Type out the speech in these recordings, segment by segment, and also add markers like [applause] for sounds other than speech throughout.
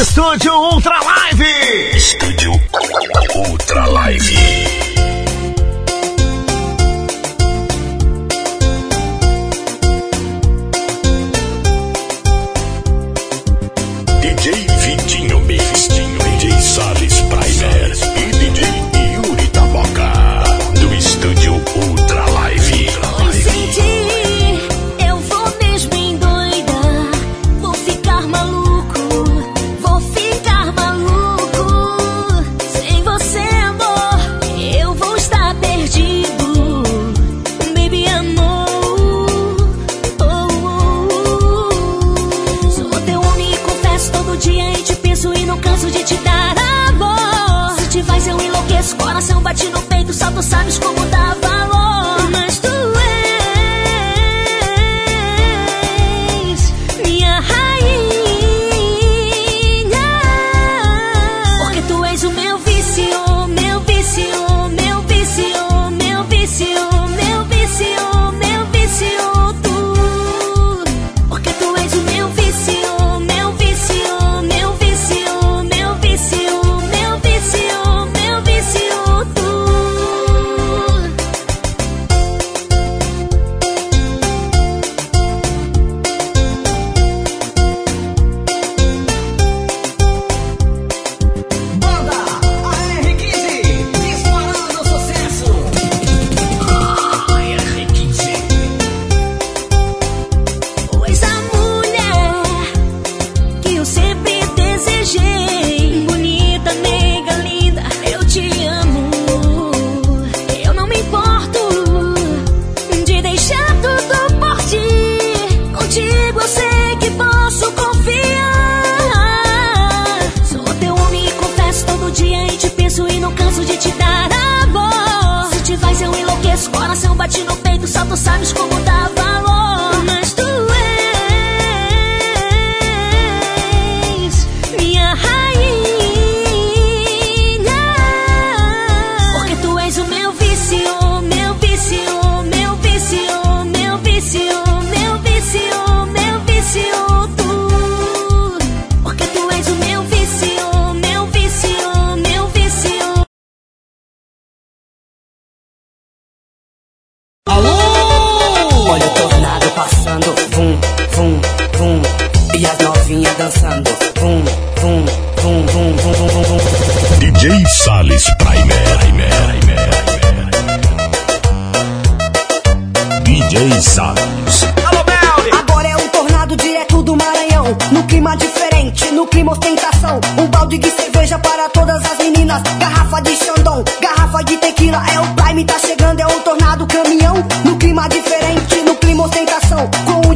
Estúdio Ultra Live. Estúdio Ultra Live.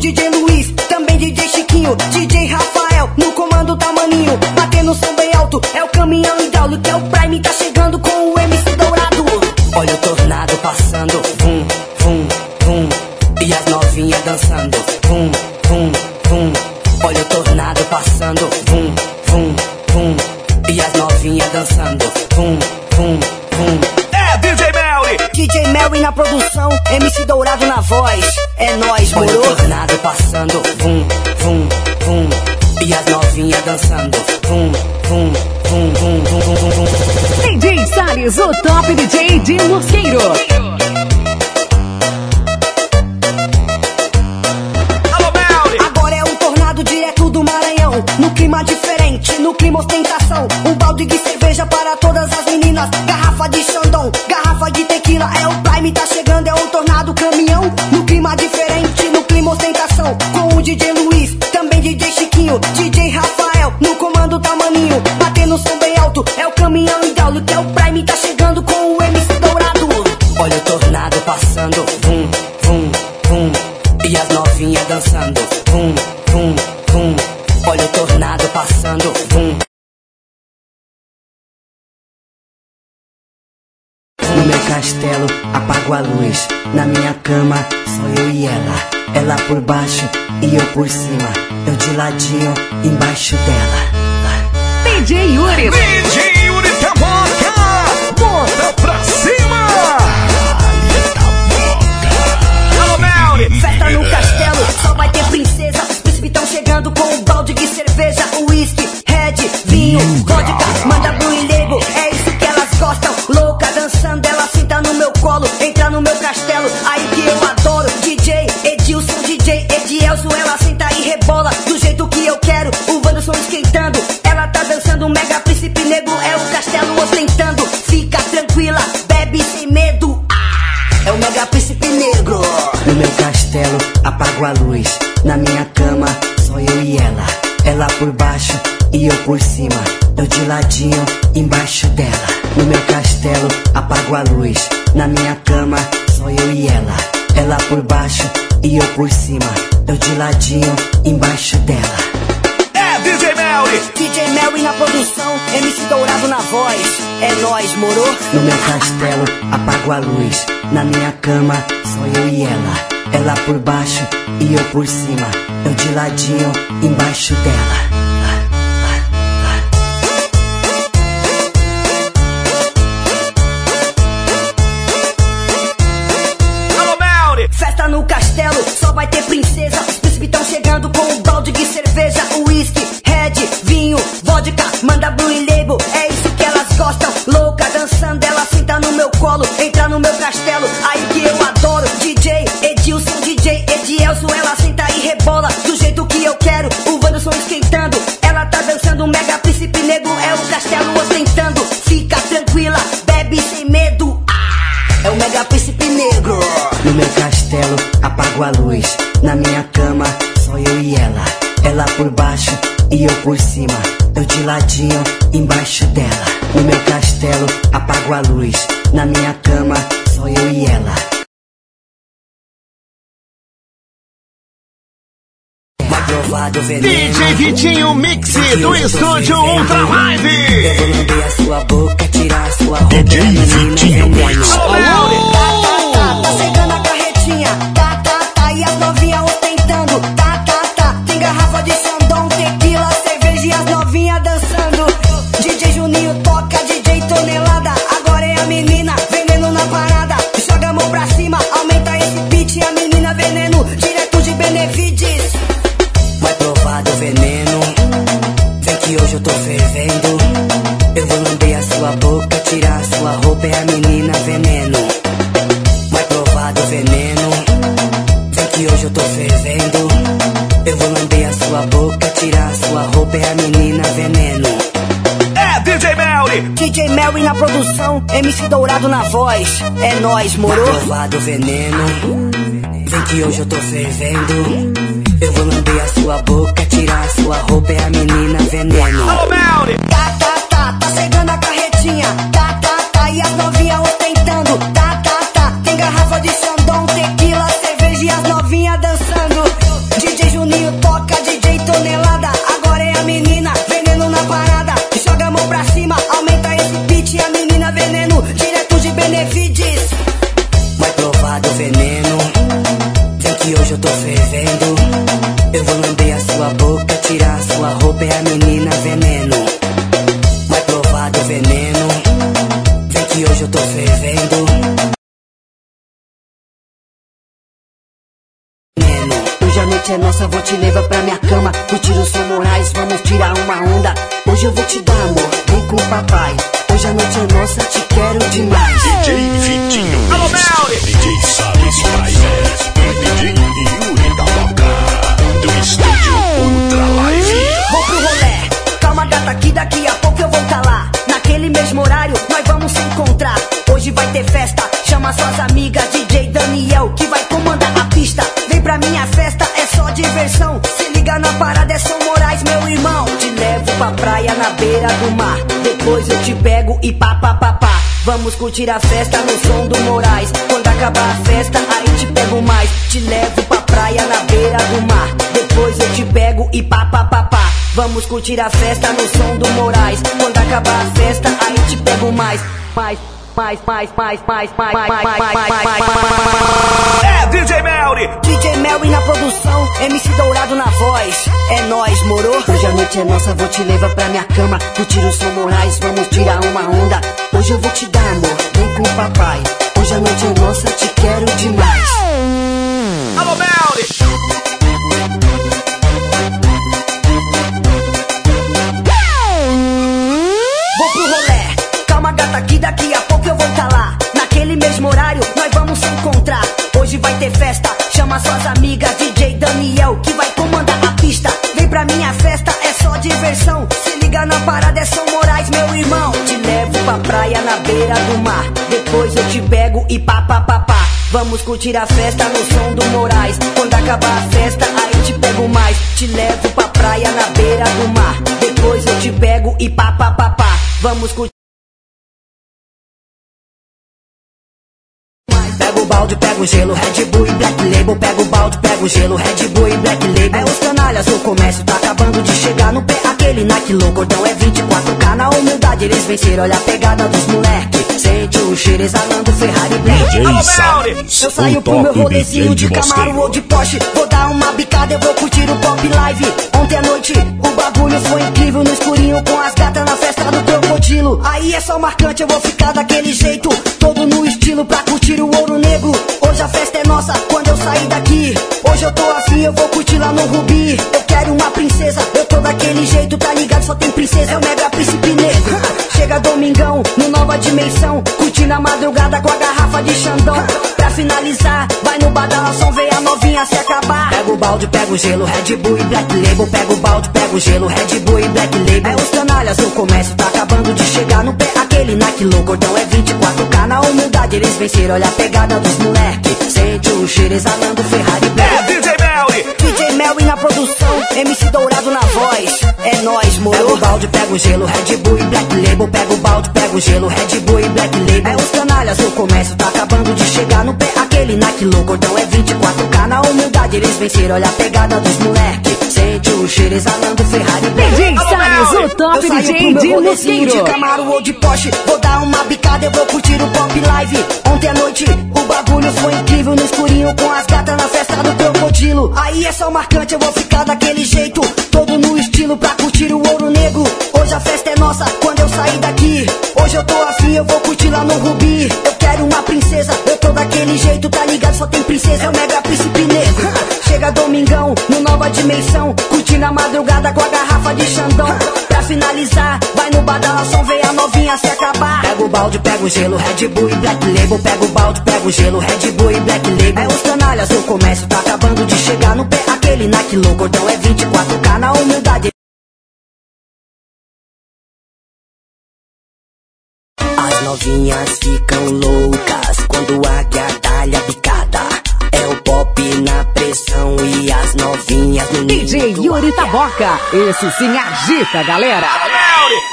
Festa no castelo, só vai ter princesa. Os príncipes estão chegando com um balde de cerveja, por cima, eu de ladinho, embaixo dela. No meu castelo, apago a luz. Na minha cama, só eu e ela. DJ Vitinho Mix do Estúdio Ultra Live. DJ Vitinho Mix. dourado na voz. É nós, moro? Provado veneno. Vem que hoje eu tô fervendo. Eu vou lamber a sua boca, tirar a sua roupa. É a menina veneno. Alô, Melly! Tá, tá, tá, tá chegando a carretinha. curtir a festa no som do Moraes. Quando acabar a festa, aí te pego mais. Te levo pra praia na beira do mar. Depois eu te pego e pá pá pá pá. Vamos curtir a festa no som do Moraes. Quando acabar a festa, aí te pego mais. Mais mais, mais, mais, mais, mais, mais, mais, mais, mais, mais. É DJ Melry! DJ Melry na produção, MC Dourado na voz. É nós, moro? Hoje a noite é nossa, vou te levar pra minha cama. Curtir o som Moraes, vamos tirar uma onda. Hoje eu vou te dar amor, vem com o papai. Hoje a noite é nossa, te quero demais. Alô, Melry! Vou pro rolê, calma gata aqui daqui a pouco mesmo horário, nós vamos se encontrar. Hoje vai ter festa, chama suas amigas, DJ Daniel, que vai comandar a pista. Vem pra minha festa, é só diversão. Se liga na parada, é São Moraes, meu irmão. Te levo pra praia na beira do mar. Depois eu te pego e pá pá pá pá. Vamos curtir a festa no som do Moraes. Quando acabar a festa, aí te pego mais. Te levo pra praia na beira do mar. Depois eu te pego e pá pá pá pá. Vamos curtir. Pega o balde, pega o gelo, Red Bull e Black Label. Pega o balde, pega o gelo, Red Bull e Black Label. É os canalhas, o comércio tá acabando de chegar no pé. Aquele Nike louco, cordão é 24K. Na humildade eles venceram, olha a pegada dos moleque. Sente o cheiro exalando Ferrari Black. DJ Alô. Eu saio pro meu rolezinho de Camaro ou de Porsche Vou dar uma bicada, eu vou curtir o pop live Ontem à noite o bagulho foi incrível No escurinho com as gatas na festa do crocodilo Aí é só marcante, eu vou ficar daquele jeito Todo no estilo pra curtir o ouro negro Hoje a festa é nossa, quando eu sair daqui. Hoje eu tô assim, eu vou curtir lá no Rubi. Eu quero uma princesa, eu tô daquele jeito Tá ligado, só tem princesa, é o mega príncipe negro. [laughs] Chega domingão, no nova dimensão Curtindo a madrugada com a garrafa de Xandão. Pra finalizar, vai no badalação, vê a novinha se acabar. Pega o balde, pega o gelo, Red Bull e Black Label. Pega o balde, pega o gelo, Red Bull e Black Label. É os canalhas, o comércio tá acabando de chegar no pé. Aquele Nike louco, cordão é 24K Na humildade. Eles venceram, olha a pegada dos moleque Sente o cheiro exalando Ferrari Black É DJ Melly. DJ Melvin na produção, MC Dourado na voz. É nóis, moro. Pega o balde, pega o gelo, Red Bull e Black Label. Pega o balde, pega o gelo, Red Bull e Black Label. É os canalhas, o comércio tá acabando de chegar no pé. Aquele Nike louco, cordão é 24K. Na humildade eles venceram, olha a pegada dos moleque. Sente o cheiro exalando Ferrari Black. DJ Salles, o top Eu saio DJ pro meu de Mosqueiro. de Camaro ou de Porsche Vou dar uma bicada, eu vou curtir o pop live Ontem à noite o bagulho foi incrível No escurinho com as gatas na festa do crocodilo Aí é só marcante, eu vou ficar daquele jeito. Todo no estilo pra curtir o ouro negro. Hoje a festa é nossa, quando eu sair daqui. Hoje eu tô afim, eu vou curtir lá no Rubi. Eu quero uma princesa, eu tô daquele jeito Tá ligado, só tem princesa, é o mega príncipe negro [laughs] Chega domingão, no nova dimensão Curtindo a madrugada com a garrafa de Xandão. Pra finalizar, vai no badalação, vê a novinha se acabar. Pega o balde, pega o gelo, Red Bull e Black Label. Pega o balde, pega o gelo, Red Bull e Black Label. É os canalhas, o comércio tá acabando de chegar no pé. Aquele Nike louco, cordão é 24K na humildade. As novinhas ficam loucas quando a águia e as novinhas no DJ Yuri. Taboca. Esse sim agita, galera.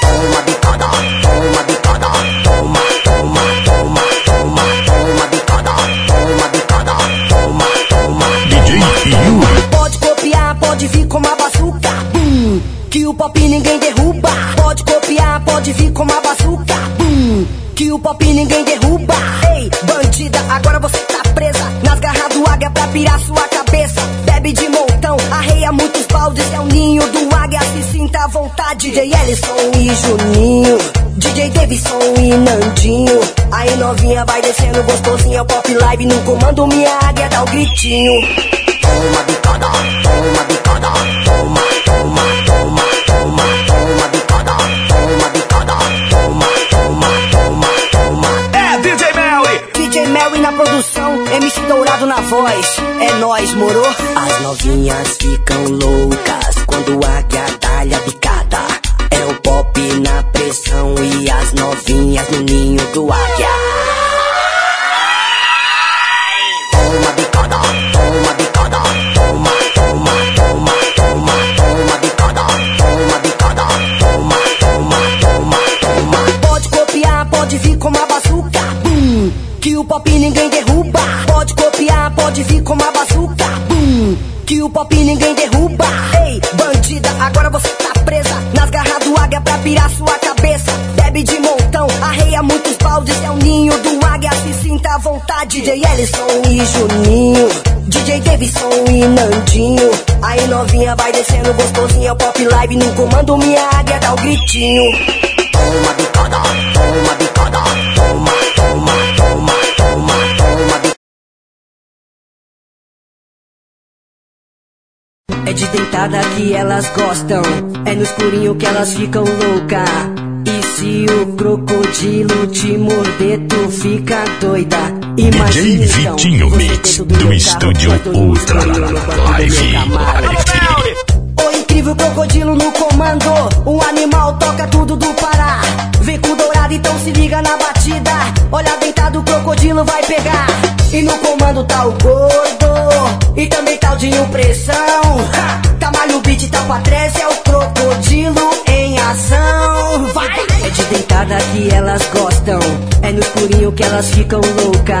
Toma bicada, toma bicada, toma, toma, toma, toma, toma bicada, toma bicada, toma, toma. DJ Yuri. Pode copiar, pode vir com uma bazuca, bum, que o pop ninguém derruba. Pode copiar, pode vir com uma bazuca, bum, que o pop ninguém derruba. Ei, bandida, agora você tá presa nas garras do águia pra pirar sua de montão, arreia muitos baldes, é o ninho do águia, se sinta à vontade. DJ Ellison e Juninho, DJ Davidson e Nandinho. Aí novinha vai descendo gostosinho, o pop live no comando, minha águia dá o gritinho. Toma bicada, toma bicada, toma, toma, toma, toma, toma bicada, toma bicada, toma, toma, toma, toma. É DJ Melly. DJ Mary na produção, MC Na voz. É nóis, moro? As novinhas ficam loucas quando a águia dá-lhe a bicada. É o pop na pressão e as novinhas no ninho do águia. Pode vir com uma bazuca, bum, que o pop ninguém derruba. Ei, bandida, agora você tá presa nas garras do águia pra pirar sua cabeça. Bebe de montão, arreia muitos baldes, é o ninho do águia, se sinta à vontade. DJ Ellison e Juninho, DJ Davidson e Nandinho. Aí novinha vai descendo gostosinho, o pop live no comando, minha águia dá o gritinho. Toma bicada, toma bicada, toma, É de dentada que elas gostam, é no escurinho que elas ficam louca. E se o crocodilo te morder, tu fica doida. Imagina DJ então, Vitinho você Mix, dentro do carro, estúdio mundo Ultra do Live. Melody. O incrível crocodilo no comando. comando. Um animal toca tudo do Pará. Vem com dourado, então se liga na batida. Olha deitado, o crocodilo vai pegar. E no comando tá o gordo. E também tá o Dinho Pressão. Ha! Tamalho o beat, tá pra trás, é o crocodilo em ação. Vai! É de deitada que elas gostam. É no escurinho que elas ficam louca.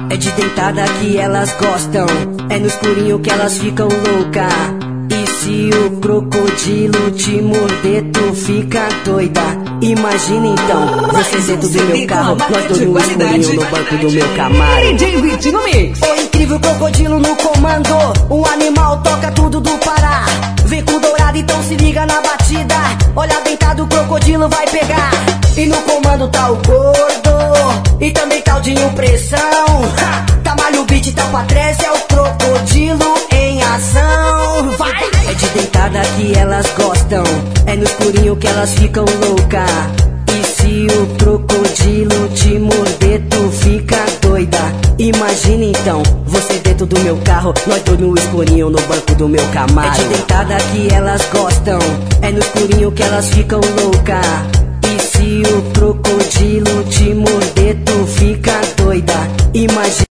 É de deitada que elas gostam, é no escurinho que elas ficam louca. Se o crocodilo te morder, tu fica doida. Imagina então, você dentro do meu carro, nós dois no escurinho no banco do meu Camaro. DJ Vitinho Mix. O incrível crocodilo no comando. Um animal toca tudo do Pará. Vem com dourado, então se liga na batida. Olha deitado, o crocodilo vai pegar. E no comando tá o gordo. E também tá o Dinho Pressão. Ha! Tamalho o beat, tá pra trás, é o crocodilo em ação. Vai! É de deitada que elas gostam. É no escurinho que elas ficam louca. E se o crocodilo te morder, tu fica doida. Imagina então, você dentro do meu carro, nós dois no escurinho no banco do meu Camaro. É de deitada que elas gostam, é no escurinho que elas ficam louca. E se o crocodilo te morder, tu fica doida. Imagina.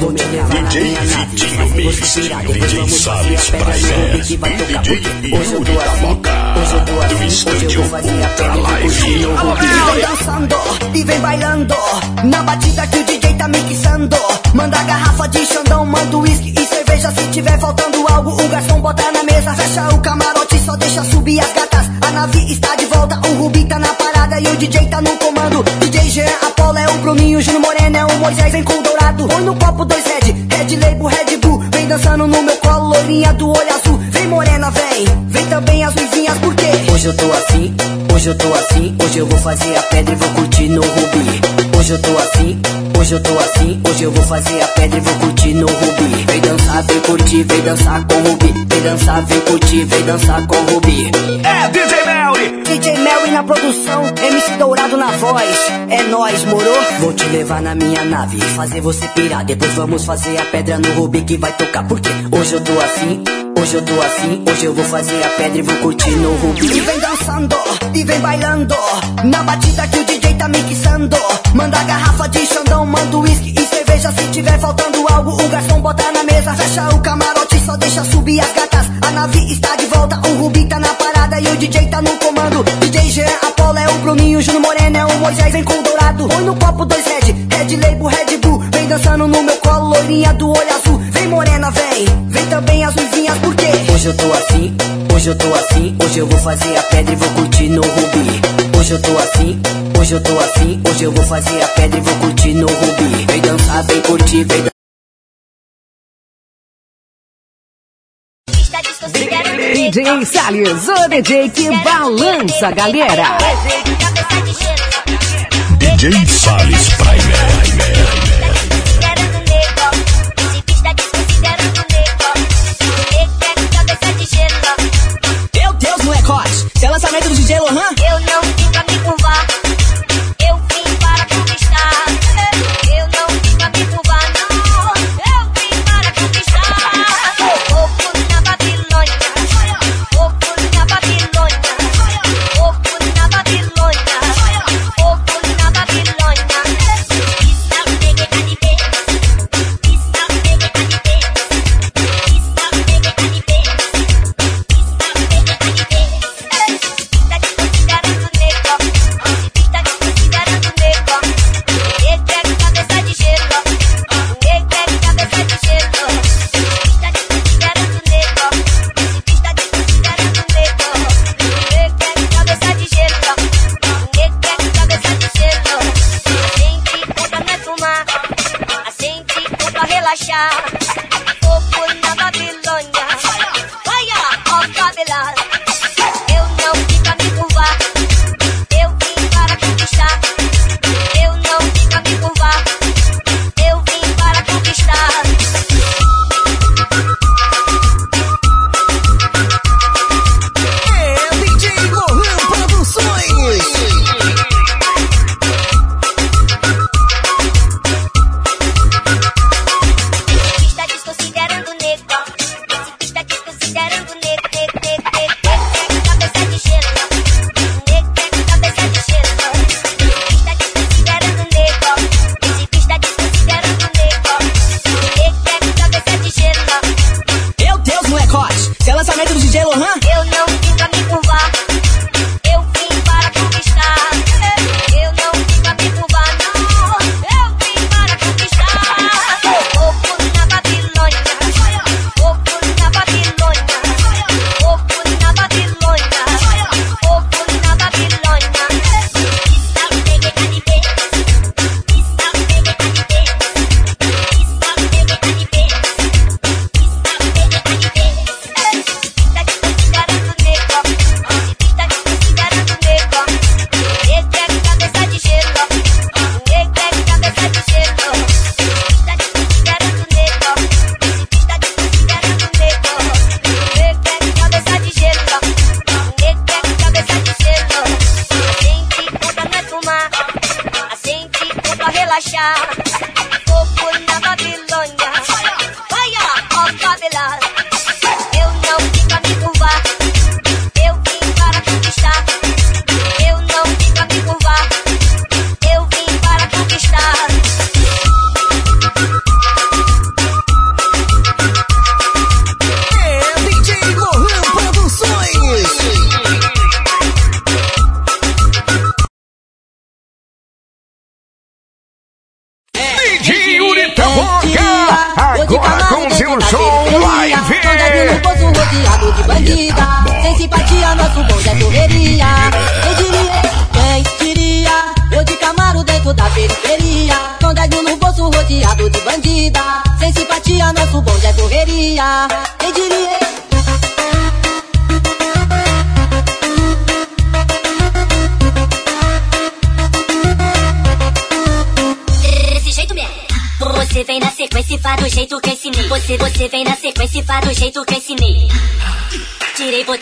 Vou me levar na DJ minha nave, fazer Mix, você depois DJ vamos fazer a pedra que vai tocar DJ porque hoje eu Yuri tô da assim, hoje eu tô do assim, hoje eu vou fazer a pedra. Melly. Vem dançando e vem bailando, na batida que o DJ tá mixando. Manda garrafa de xandão, manda uísque e cerveja. Se tiver faltando algo, o garçom bota na mesa. Fecha o camarote, só deixa subir as gatas. A nave está de volta, o Rubi tá na parada e o DJ tá no comando. DJ Jean, Apolo é o Bruninho, Júnior Moreno é o Moisés, vem com dourado. Põe no copo dois Red, Red Label, Red Bull. Vem dançando no meu colo, loirinha do olho azul. Vem morena, vem, vem também as luzinhas, por quê? Hoje eu tô assim, hoje eu tô assim. Hoje eu vou fazer a pedra e vou curtir no Rubi. Hoje eu tô assim, hoje eu tô assim. Hoje eu vou fazer a pedra e vou curtir no Rubi. Vem dançar, vem curtir, vem dançar com o Rubi. Vem dançar, vem curtir, vem dançar com o Rubi. É DJ Melly, DJ Mary na produção, MC Dourado na voz. É nóis, moro? Vou te levar na minha nave e fazer você pirar. Depois vamos fazer a pedra no Rubi que vai tocar. Porque hoje eu tô assim, hoje eu tô assim. Hoje eu vou fazer a pedra e vou curtir no Rubi. E vem dançando, e vem bailando. Na batida que o DJ tá mixando. Manda garrafa de xandão, manda uísque e cerveja. Se tiver faltando algo, o garçom bota na mesa. Fecha o camarote, só deixa subir as gatas. A nave está de volta, o Rubi tá na parada e o DJ tá no comando. DJ Jean, Apolo é o Bruninho, Júnior Moreno é o Moisés, vem com dourado. Põe no copo dois Red, Red Label, Red Bull. Vem dançando no meu colo, loirinha do olho azul. Vem morena, vem, vem também as luzinhas, por quê? Hoje eu tô assim, hoje eu tô assim. Hoje eu vou fazer a pedra e vou curtir no Rubi. Hoje eu tô assim, hoje eu tô assim. Hoje eu vou fazer a pedra e vou curtir no Rubi. Vem dançar, vem curtir, vem dançar. DJ Salles, o DJ que balança galera. DJ Salles Praia. Lançamento do DJ Lohan? Eu não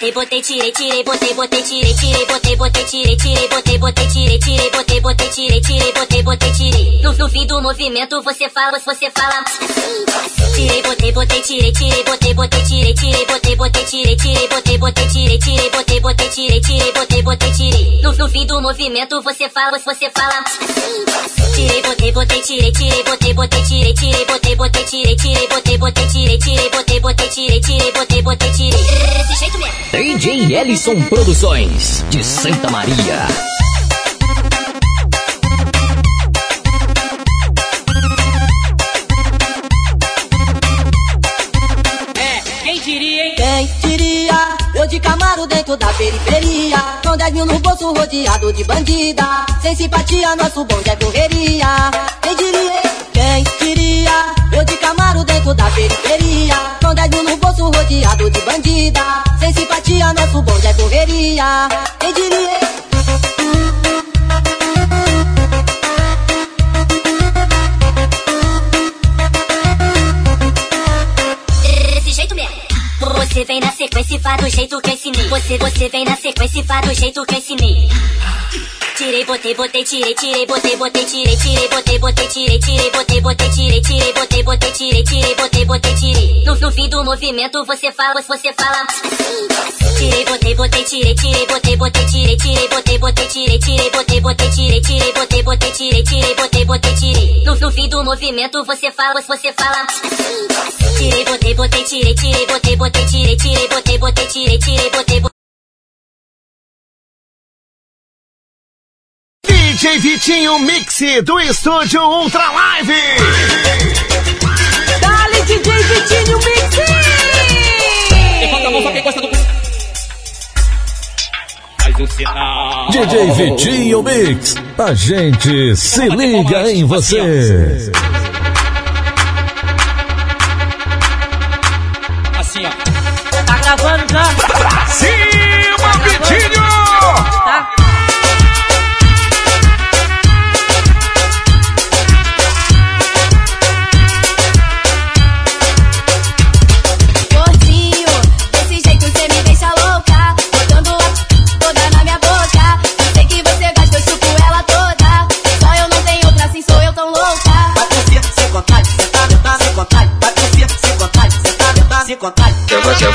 botei, botei, tirei, tirei, botei, botei, tirei, tirei, botei, botei, tirei, tirei, botei, botei, tirei, tirei, botei, botei, tirei, tirei, botei, botei, tirei. No, no fim do movimento você fala, você fala. Tirei, botei, botei, tirei, tirei, botei, botei, tirei, tirei, botei, botei, tirei, tirei, botei, botei, tirei, tirei, botei, botei, tirei, tirei, botei, botei, tirei. No, no fim do movimento você fala, você fala. Tirei, botei, botei, tirei, tirei, botei, botei, tirei, tirei, botei, botei, tirei, tirei, botei, botei, tirei, tirei, botei, botei, tirei, tirei, botei, botei, tirei. Desse jeito mesmo. DJ Ellison Produções, de Santa Maria. Eu de Camaro dentro da periferia. Com 10 mil no bolso rodeado de bandida. Sem simpatia, nosso bonde é correria. Quem diria? Quem diria? Eu de Camaro dentro da periferia. Com 10 mil no bolso rodeado de bandida. Sem simpatia, nosso bonde é correria. Quem diria? Você vem na sequência e faz do jeito que eu ensinei. Você, você vem na sequência e faz do jeito que eu ensinei. Tirei, botei, botei, tirei, tirei, botei, botei, tirei, tirei, botei, botei, tirei, tirei, botei, botei, tirei, tirei, botei, botei, tirei, tirei, botei, botei, tirei. No, no fim do movimento você fala, você fala. Tirei, botei, botei, tirei, tirei, botei, botei, tirei, tirei, botei, botei, tirei, tirei, botei, botei, tirei, tirei, botei, botei, tirei, tirei, botei, botei, tirei. No, no fim do movimento você fala, você fala. Tirei, botei, botei, tirei, tirei, botei, botei, tirei, tirei, botei, botei, tirei, tirei, botei, botei. DJ Vitinho Mix do Estúdio Ultra Live. Dale, DJ Vitinho Mix! Levanta a mão só quem gosta do. Faz o sinal. DJ Vitinho Mix, a gente se liga em você.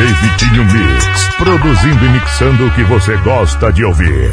DJ Vitinho Mix, produzindo e mixando o que você gosta de ouvir.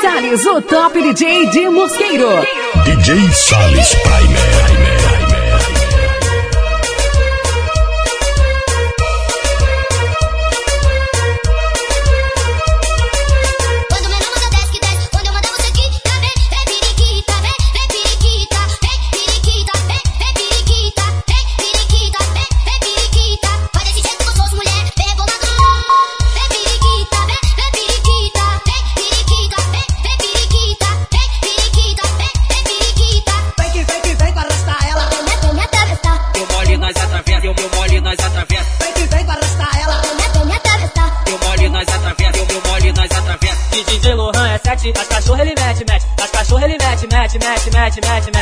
Salles, o top DJ de Mosqueiro. DJ Salles Primer. Quando mete, mete,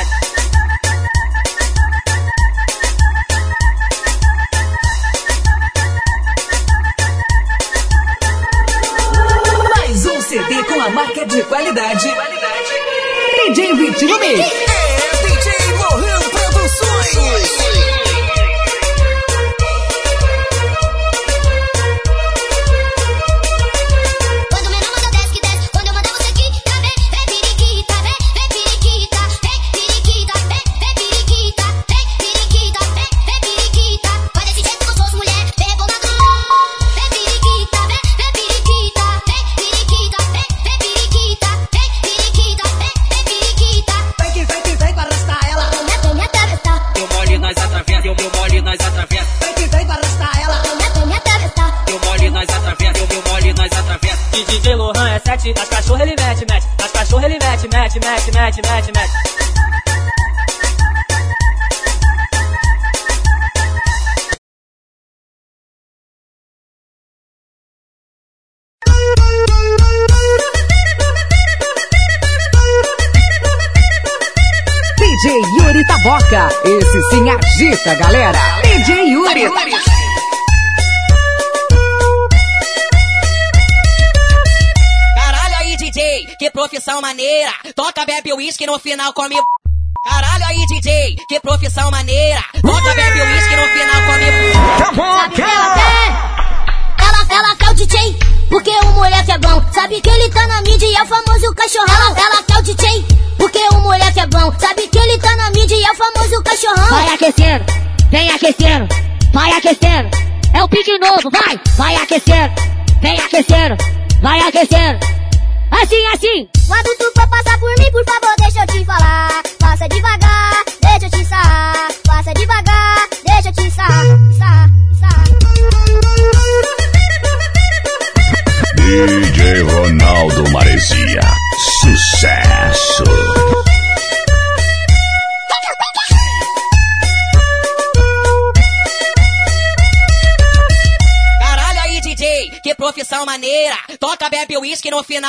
final come.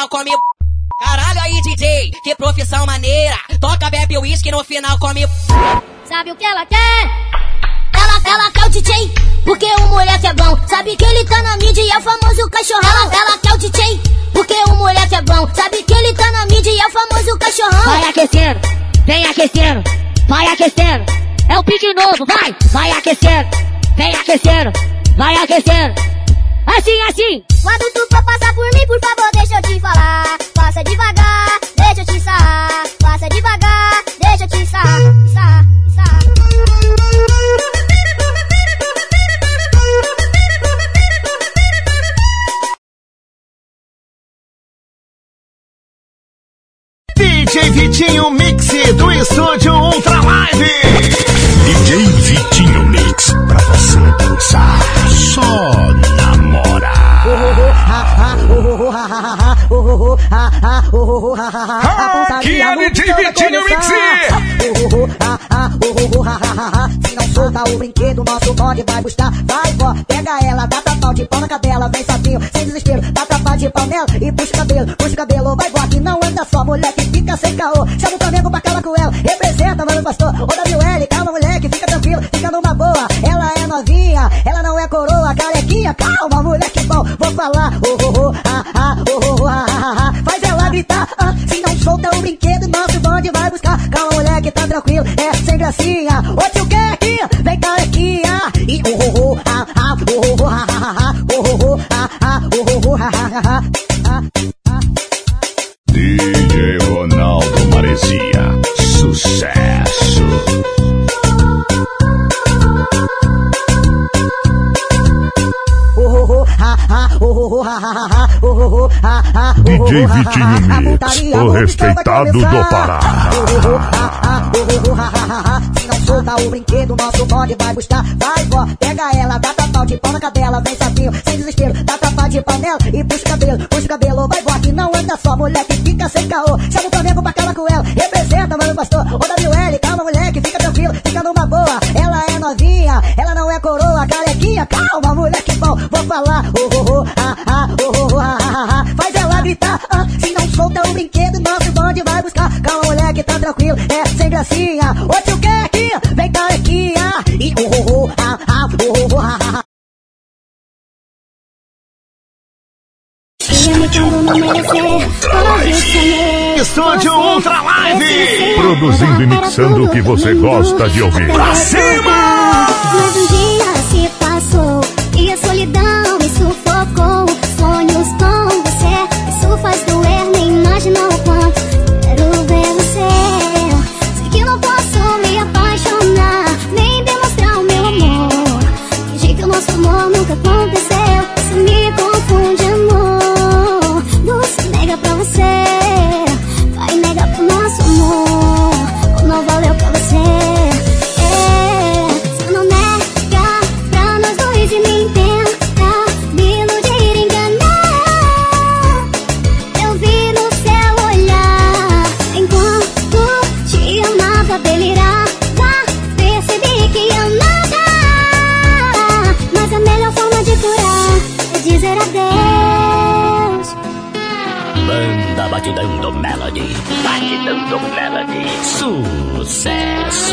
Come. Vem sapinho, sem desespero, dá tapa de pau nela e puxa o cabelo, puxa o cabelo, vai, que não anda só, moleque, fica sem caô. Chama o Flamengo pra cala com ela, representa, mano, pastor. Ô, WL, calma, moleque, fica tranquilo, fica numa boa. Ela é novinha, ela não é coroa, carequinha, calma, moleque bom, vou falar. Oh, oh, oh, ah, ah, oh, oh, ah, ah, ah. Faz ela gritar, ah, se não solta o brinquedo, nosso bonde vai buscar. Calma, moleque, tá tranquilo, é sem gracinha. Ô, tio Quequinha, vem carequinha. E oh, oh, oh, ah, ah, oh, oh, ah, ah, ah, DJ Ronaldo Maresia. Sucesso. DJ Vitinho Mix, o respeitado do Pará. Solta o brinquedo, nosso bode vai buscar. Vai, vó, pega ela, dá tapau de pau na cadela. Vem sapinho, sem desespero, dá tapau de panela e puxa o cabelo, puxa o cabelo. Vai, vó, que não anda só, moleque, fica sem caô. Chama o Flamengo pra calar com ela, representa, mano, pastor. Ô, WL, calma, moleque, fica tranquilo, fica numa boa. Ela é novinha, ela não é coroa, carequinha. Calma, moleque bom, vou falar. Oh, oh, oh, ah, ah, oh, oh, ah, ah, ah. Faz ela gritar, ah, se não solta o brinquedo, nosso bonde vai buscar. Calma, é que tá tranquilo, é sem gracinha. Ô tio que? É vem carequinha. E uh, uh, uh, uh, ah, Ah-uh-uh. ah, ah. Estúdio Ultra Live! Produzindo e mixando o que você gosta de ouvir. Pra cima! Melody. Sucesso.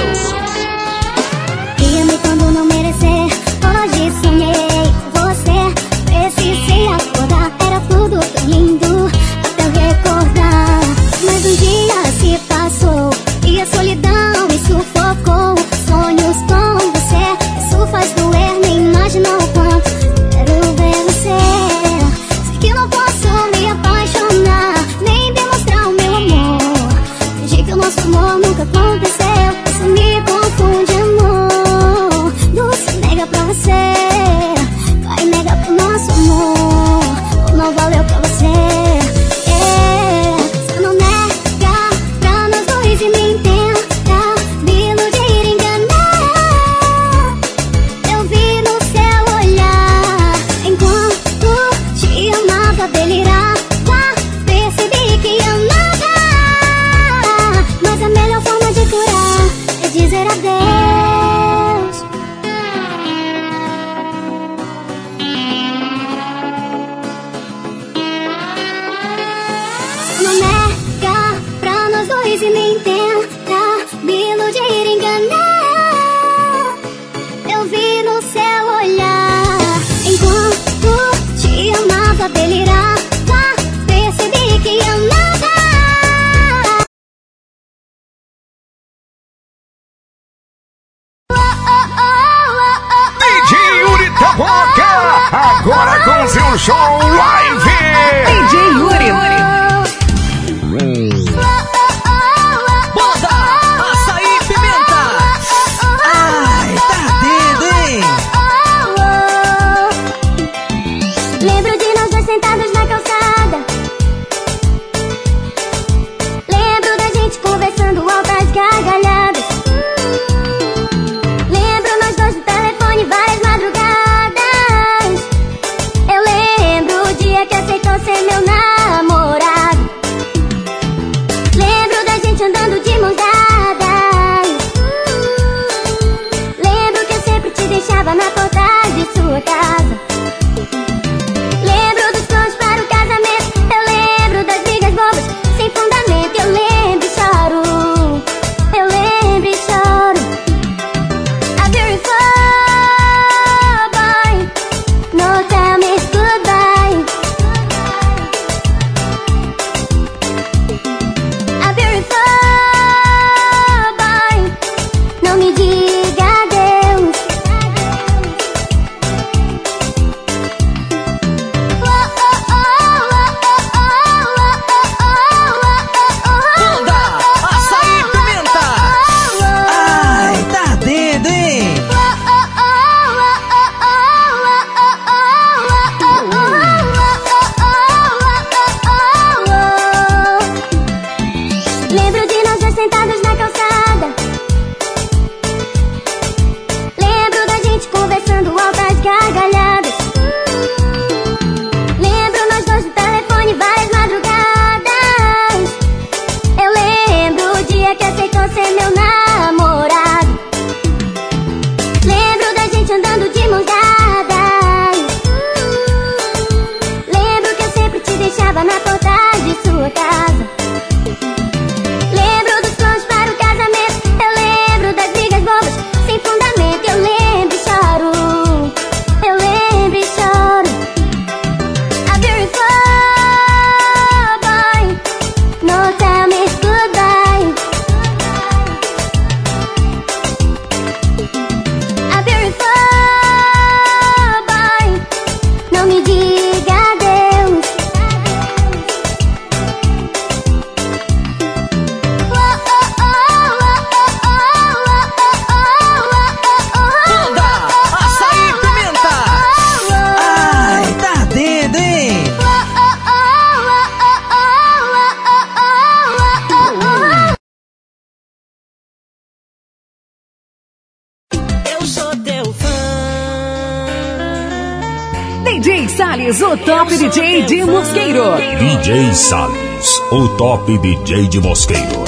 o top DJ de Mosqueiro.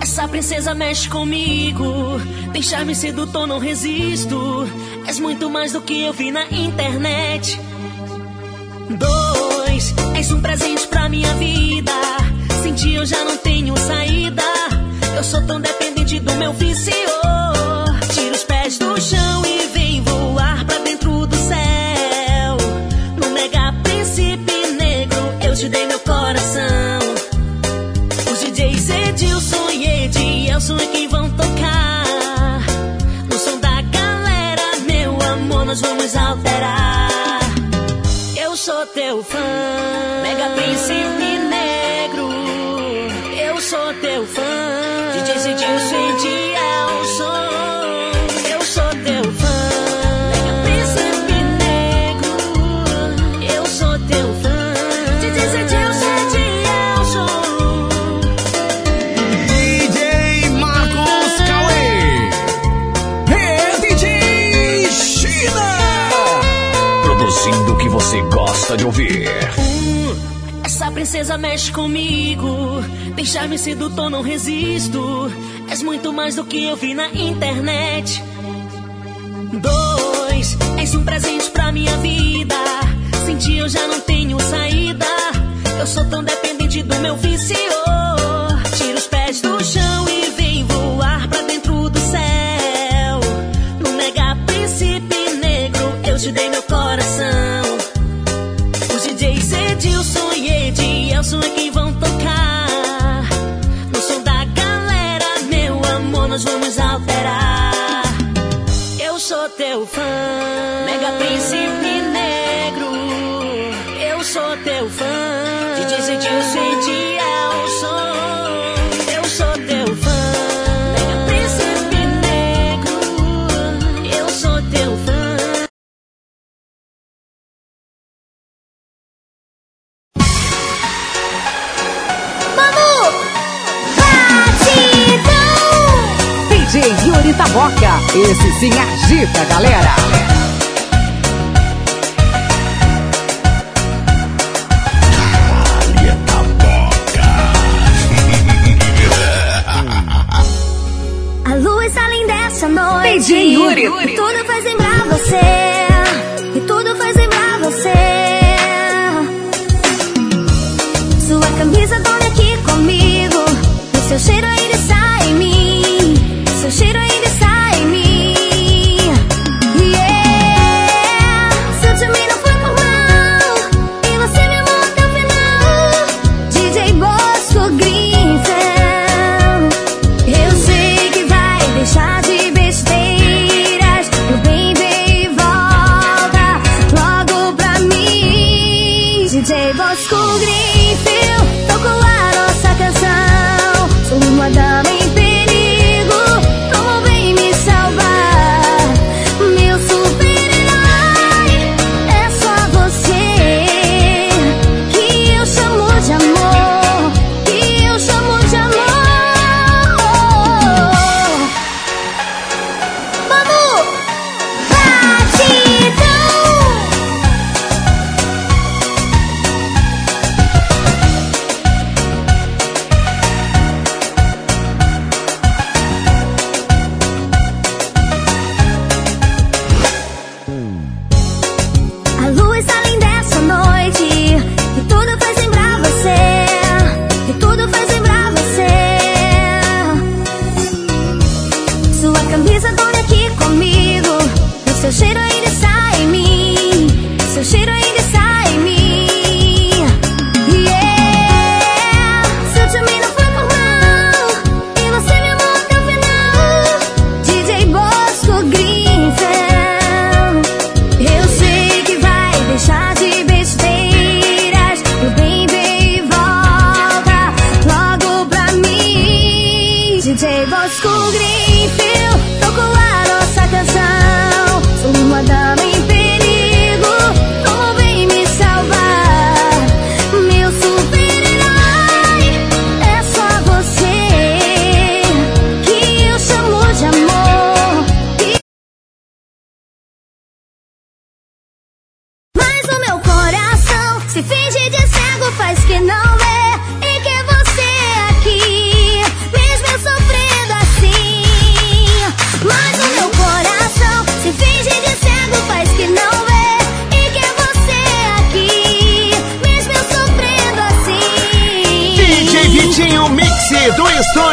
Essa princesa mexe comigo, deixar-me sedutor não resisto. És muito mais do que eu vi na internet. Dois, és um presente pra minha vida. Sem ti eu já não tenho saída. Eu sou tão dependente do meu vício. Tira os pés do chão e vem voar pra dentro do céu. No Mega príncipe negro, eu te dei meu coração. Os DJs Edilson e Edielson é quem vão tocar. No som da galera, meu amor, nós vamos alterar. Eu sou teu fã, mega príncipe negro. Eu sou teu fã. gosta de ouvir. Uh, essa princesa mexe comigo. Deixar-me sedutor, não resisto. És muito mais do que eu vi na internet. Dois, és um presente pra minha vida. Sem ti eu já não tenho saída. Eu sou tão dependente do meu vício. esse sim agita, galera.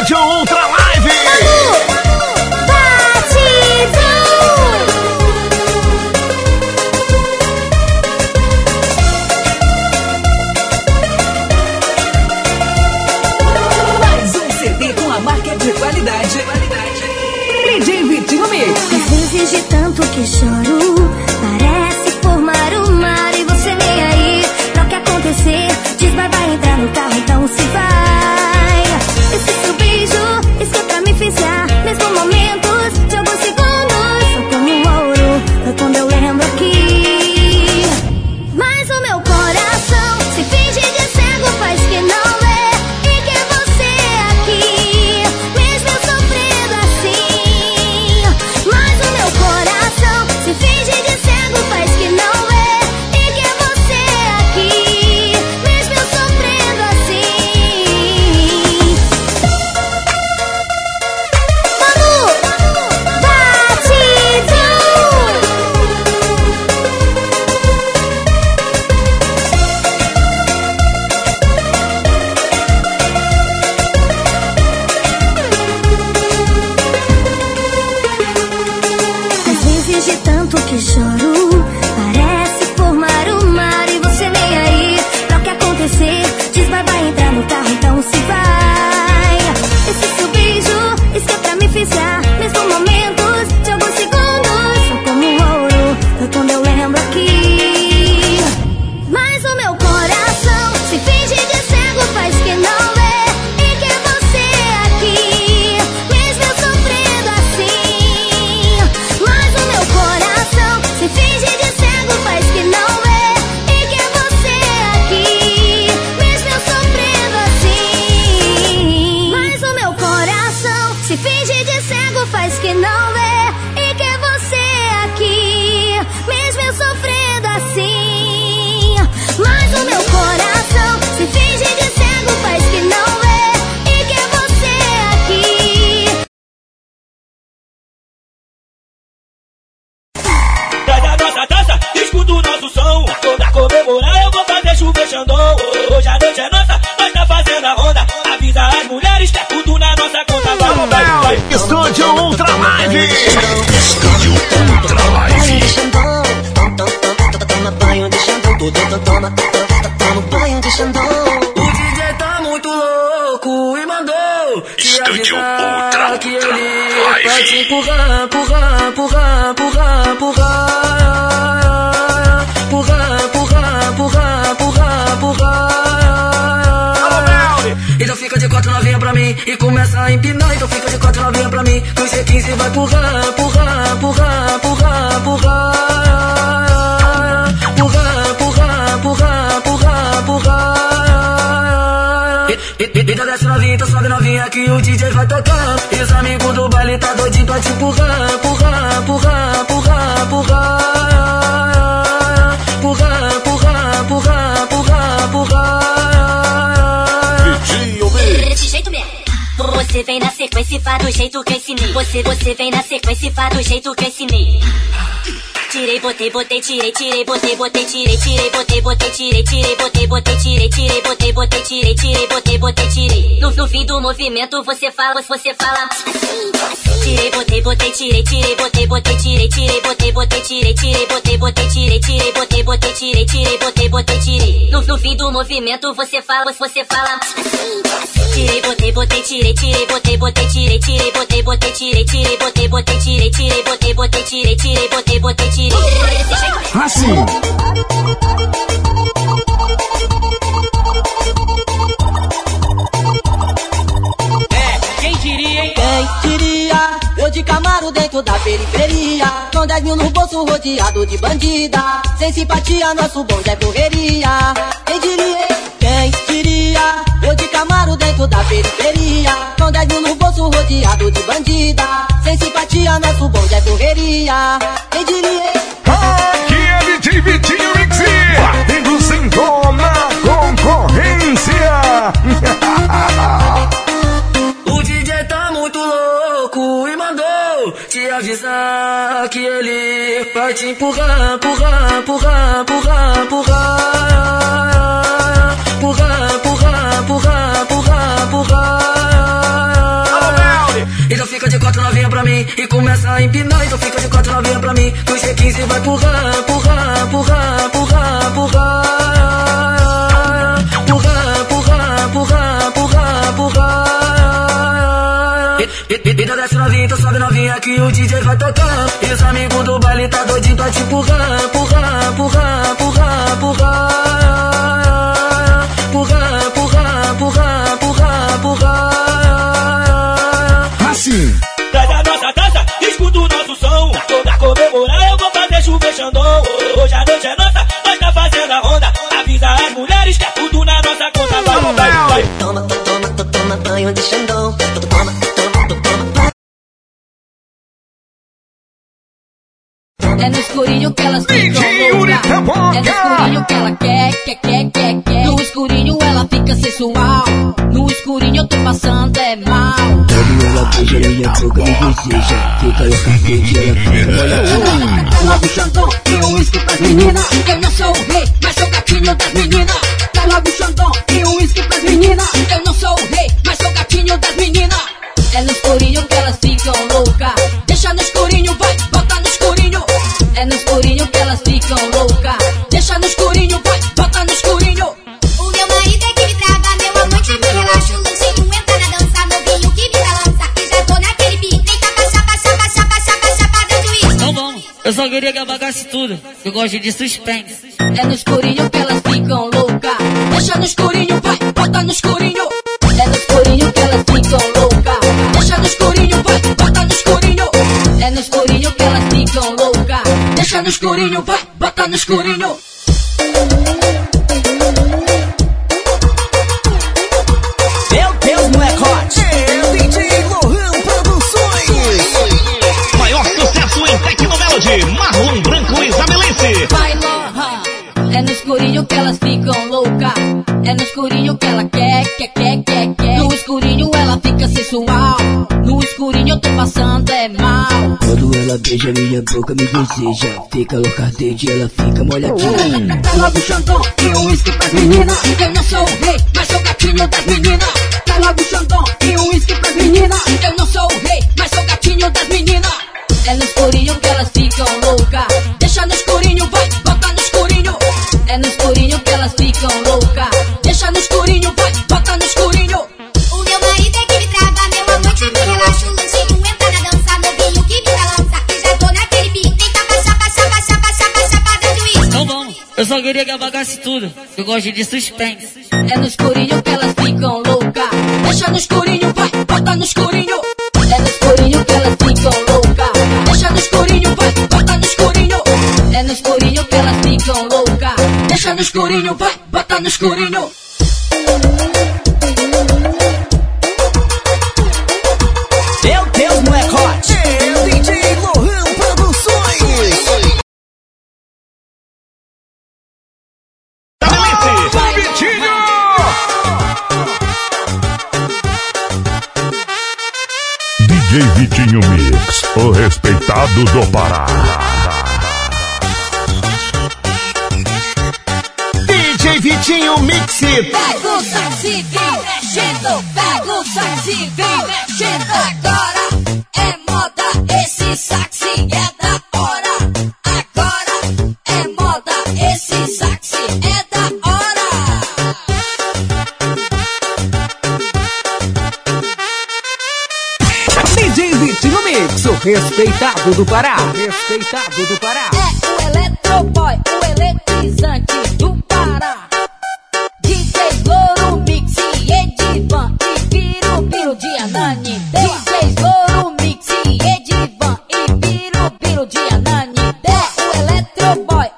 de outra mim. No G15 vai empurrar, empurrar, empurrar, empurrar, empurrar. Empurrar, empurrar, empurrar, empurrar, empurrar. E- e- e- Então desce novinha, então sobe novinha que o DJ vai tocar. E os amigos do baile tá doidinho pra te empurrar, empurrar, empurrar, empurrar. Empurrar, Você vem na sequência e faz do jeito que eu ensinei. Você, você vem na sequência e faz do jeito que eu ensinei. Tirei, botei, botei, tirei, tirei, botei, botei, tirei, tirei, botei, botei, tirei, tirei, botei, botei, tirei, tirei, botei, botei, tirei, tirei, botei, botei, tirei. No, no fim do movimento você fala, você fala assim. Tirei, botei, botei, tirei, tirei, botei, botei, tirei, tirei, botei, botei, tirei, tirei, botei, botei, tirei, tirei, botei, botei, tirei, tirei, botei, botei, tirei. No, no fim do movimento você fala, você fala assim. Tirei, botei, botei, tirei, tirei, botei, botei, tirei, tirei, botei, botei, tirei, tirei, botei, botei, tirei, tirei, botei, botei, tirei, tirei, botei, botei, Assim. Quem diria, hein? Quem diria? Eu de Camaro dentro da periferia Com 10 mil no bolso rodeado de bandida Sem simpatia, nosso bonde é correria Quem diria? Quem diria? Camaro dentro da periferia Com 10 mil no bolso rodeado de bandida Sem simpatia, nosso bonde é correria Quem diria? Aqui é DJ Vitinho Mix, batendo sem dó na concorrência. [laughs] O DJ tá muito louco e mandou te avisar que ele vai te empurrar, empurrar, empurrar, empurrar, empurrar. Empurrar, empurrar, empurrar, empurrar, empurrar. Então fica de quatro novinha pra mim e começa a empinar. Então fica de quatro novinha pra mim. No G15 vai empurrar, empurrar, empurrar, empurrar, empurrar. Empurrar, empurrar, empurrar, empurrar, empurrar. E- e- e- Então desce novinha, então sobe novinha que o DJ vai tocar. E os amigos do baile tá doidinho pra te empurrar, empurrar, empurrar, empurrar, empurrar. Empurrar, empurrar, empurrar, empurrar. Assim. Sai da nossa dança, escuta o nosso som. Toda comemorar eu vou fazer chover Xandão. Hoje a noite é nossa, nós tá fazendo a ronda. Avisa as mulheres que é tudo na nossa conta. Vai, vai, vai. Toma, toma, toma, toma banho de Xandão. É no escurinho que elas ficam loucas. É no escurinho que ela quer, quer, quer, quer, quer. No escurinho ela fica sensual. No escurinho eu tô passando é mal. Ela beija minha boca, me deseja. Fica louca, quente, ela fica molhada. Ela do Xandão e um uísque pras meninas. Eu não sou o rei, mas sou gatinho das meninas. Ela do Xandão e um uísque bagasse tudo. Eu gosto de suspense. É no escurinho que elas ficam louca. Deixa no escurinho, vai, bota no escurinho. É no escurinho que elas ficam louca. Deixa no escurinho, vai, bota no escurinho. É no escurinho que elas ficam louca. Deixa no escurinho, vai, bota no escurinho. Minha boca, me deseja. Fica louca dente, ela fica molhadinha. Tá logo Xandão e um uísque pras meninas. Eu não sou o rei, mas sou gatinho das meninas. Tá logo Xandão e um uísque pras meninas. Queria que bagasse tudo. Eu gosto de suspense. É no escurinho que elas ficam louca. Deixa no escurinho, vai, bota no escurinho. É no escurinho que elas ficam louca. Deixa no escurinho, vai, bota no escurinho. É no escurinho que elas ficam louca. Deixa no escurinho, vai, bota no escurinho. DJ Vitinho Mix, o respeitado do Pará. DJ Vitinho Mix. Pega o saxi, vem mexendo. Pega o saxi, vem mexendo. Agora é moda, esse saxi é da respeitado do Pará. Respeitado do Pará. É o Eletroboy, o eletrizante do Pará. DJ Louro Mix e Edivan e Piro Piro de Anani. DJ Louro Mix e Edivan e Piro Piro de Anani. É o Eletroboy,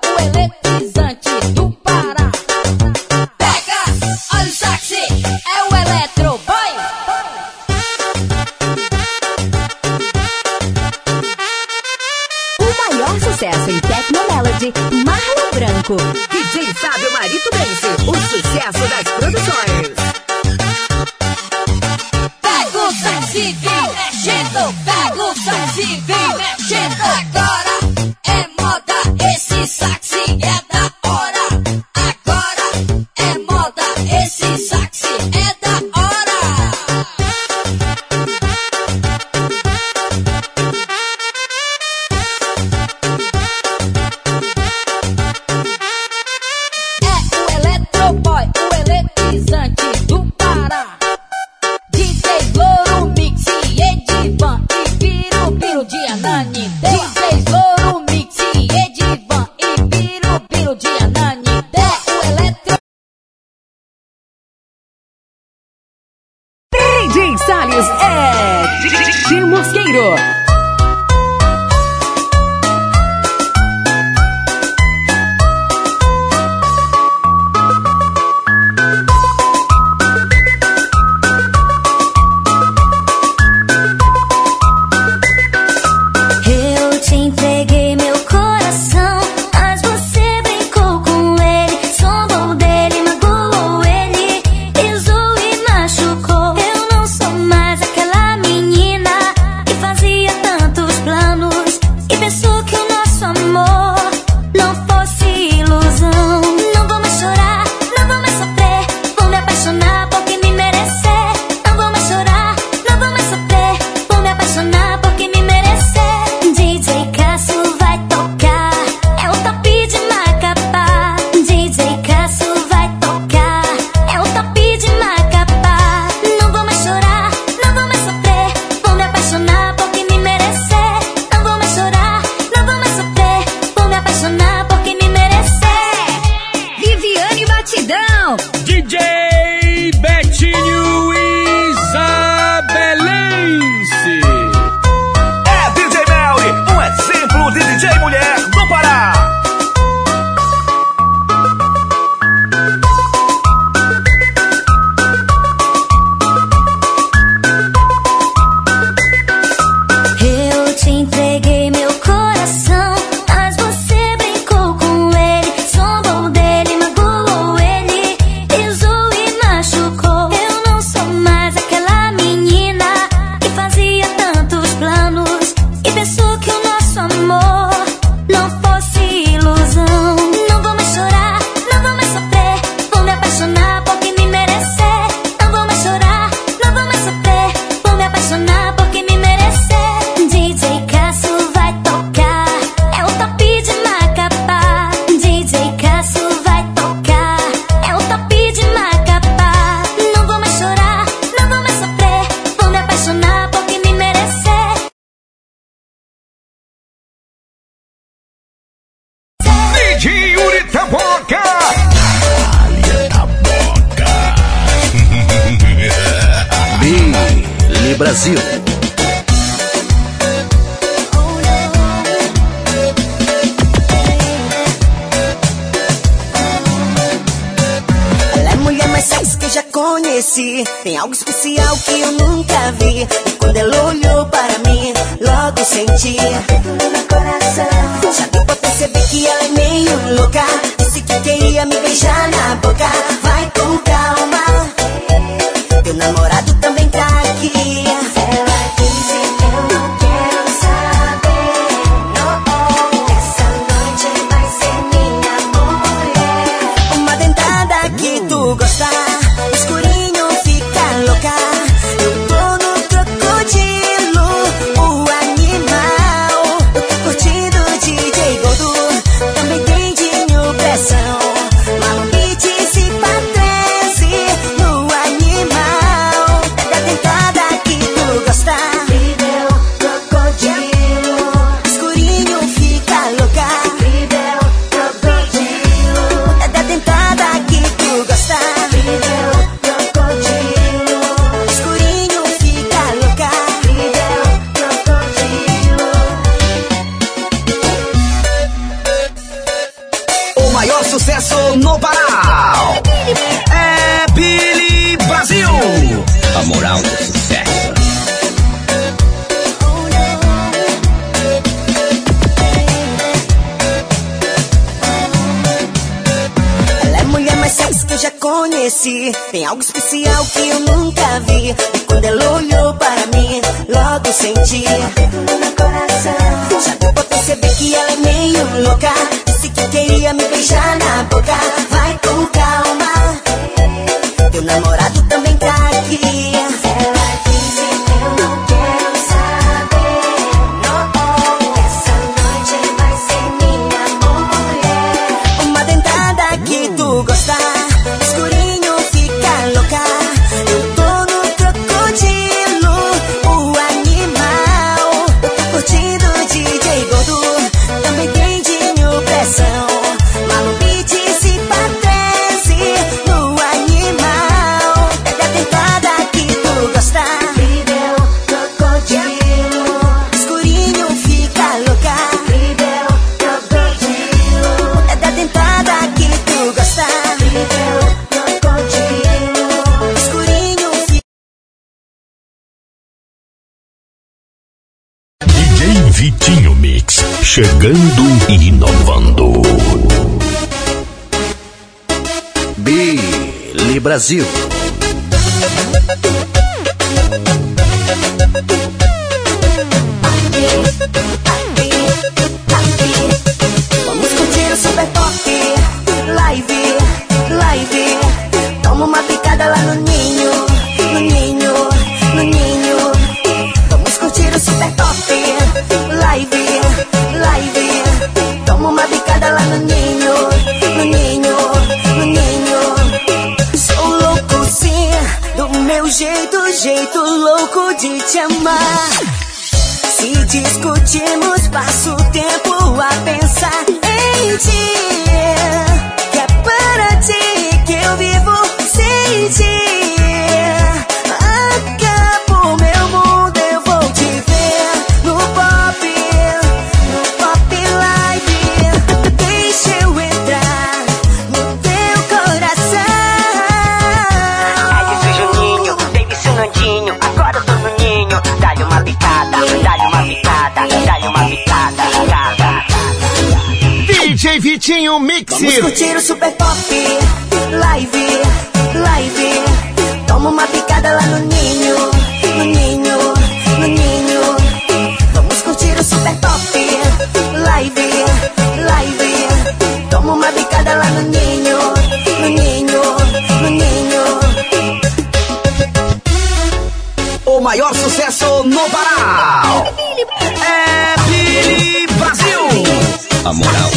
chegando e inovando. Billy Brasil. de te amar. Se discutimos passo tempo a pensar em ti. Pretinho Mix. Vamos curtir o Super Pop Live, Live. Toma uma picada lá no ninho, no ninho, no ninho. Vamos curtir o Super Pop Live, Live. Toma uma picada lá no ninho, no ninho, no ninho. O maior sucesso no Pará é, é Brasil. A moral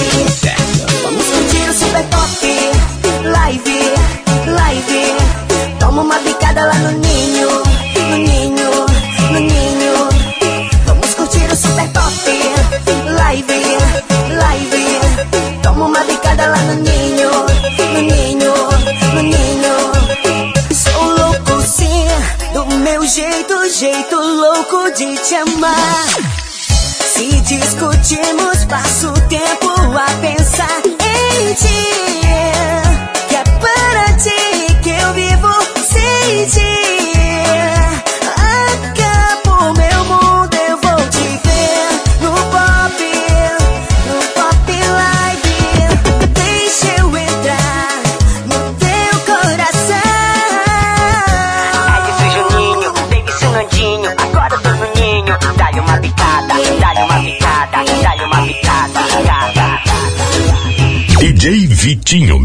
Pretinho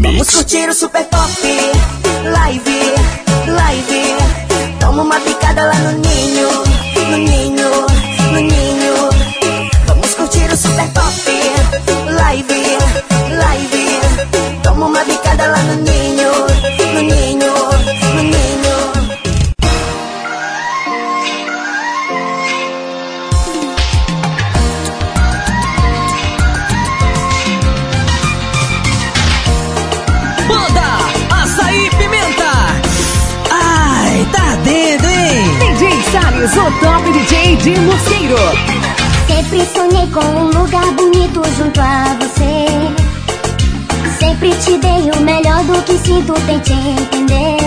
muito tentei entender.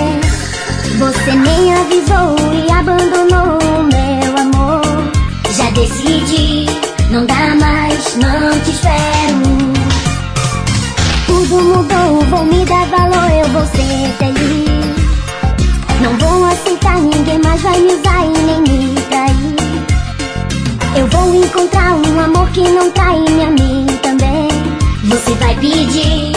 Você nem avisou e abandonou meu amor. Já decidi, não dá mais, não te espero. Tudo mudou, vou me dar valor, eu vou ser feliz. Não vou aceitar, ninguém mais vai me usar e nem me trair. Eu vou encontrar um amor que não trai, me mim também. Você vai pedir.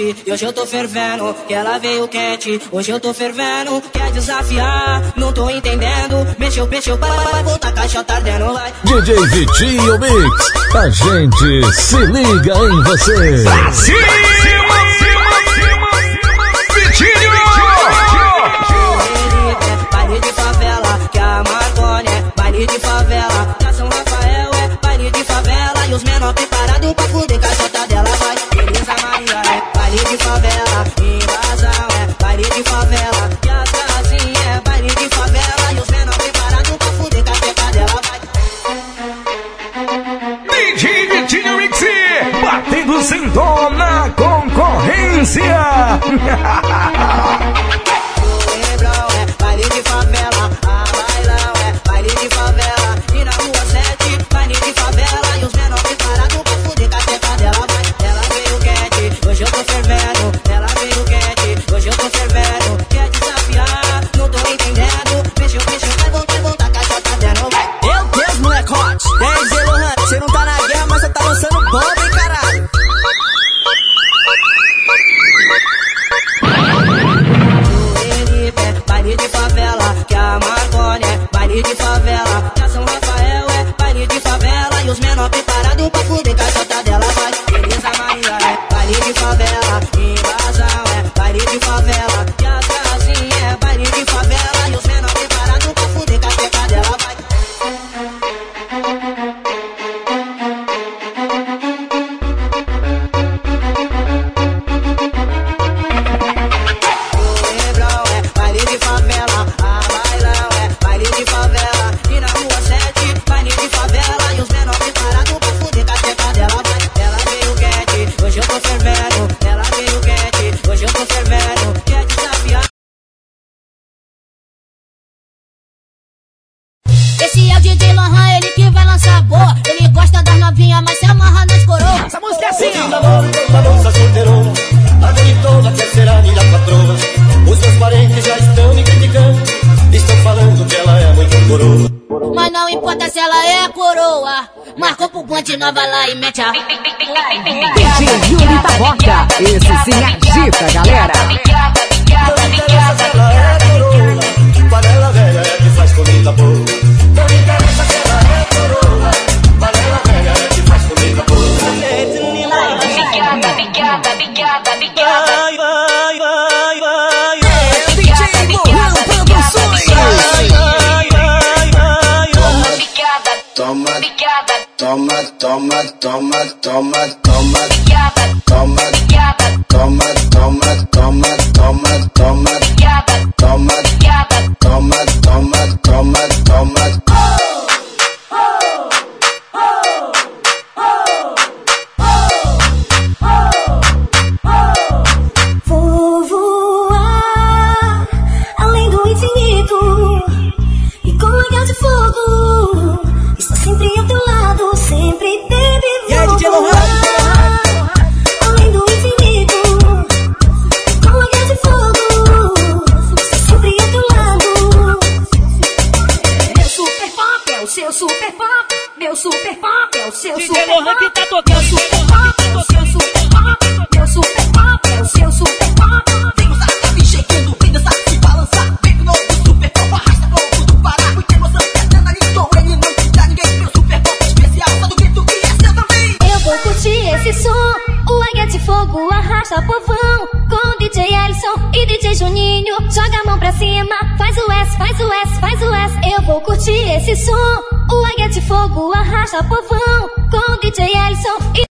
E hoje eu tô fervendo, que ela veio quente. Hoje eu tô fervendo, quer desafiar. Não tô entendendo. Mexeu, mexeu, vai, vai volta a caixa tá vai. DJ Vitinho Mix, a gente se liga em você. Vitinho, Vitinho, Vitinho, Vitinho, Vitinho! Baile de favela, Vitinho, Vitinho, Vitinho, Vitinho, Vitinho, Vitinho, Vitinho, Vitinho, São Rafael é baile de favela. E os menores preparados pra fuder caixa Garcia. [laughs] importa se ela é coroa. Marcou pro bonde nova lá e mete a. DJ Yuri da Roca, esse sim agita, galera. É panela velha é que faz comida boa. Toma, toma, toma, toma, toma, toma, toma, toma, toma, toma, toma, toma, toma, toma, toma, toma. Meu super pop é o seu DJ super Lohan que pop. tá tocando. Super pop é o seu super pop. Meu super pop é o seu super pop. Vem usar, tá me chequendo, vem dançar, se balançar. Vem pro novo super pop, arrasta pro alto do Pará. Muita emoção, que adrenalina, com ele não te dá ninguém. Meu super pop é especial, só do grito que é seu também. Eu vou curtir esse som. O águia de fogo arrasta povão. E DJ Juninho. Joga a mão pra cima. Faz o S, faz o S, faz o S. Eu vou curtir esse som. O águia de fogo arrasta povão. Com DJ Ellison e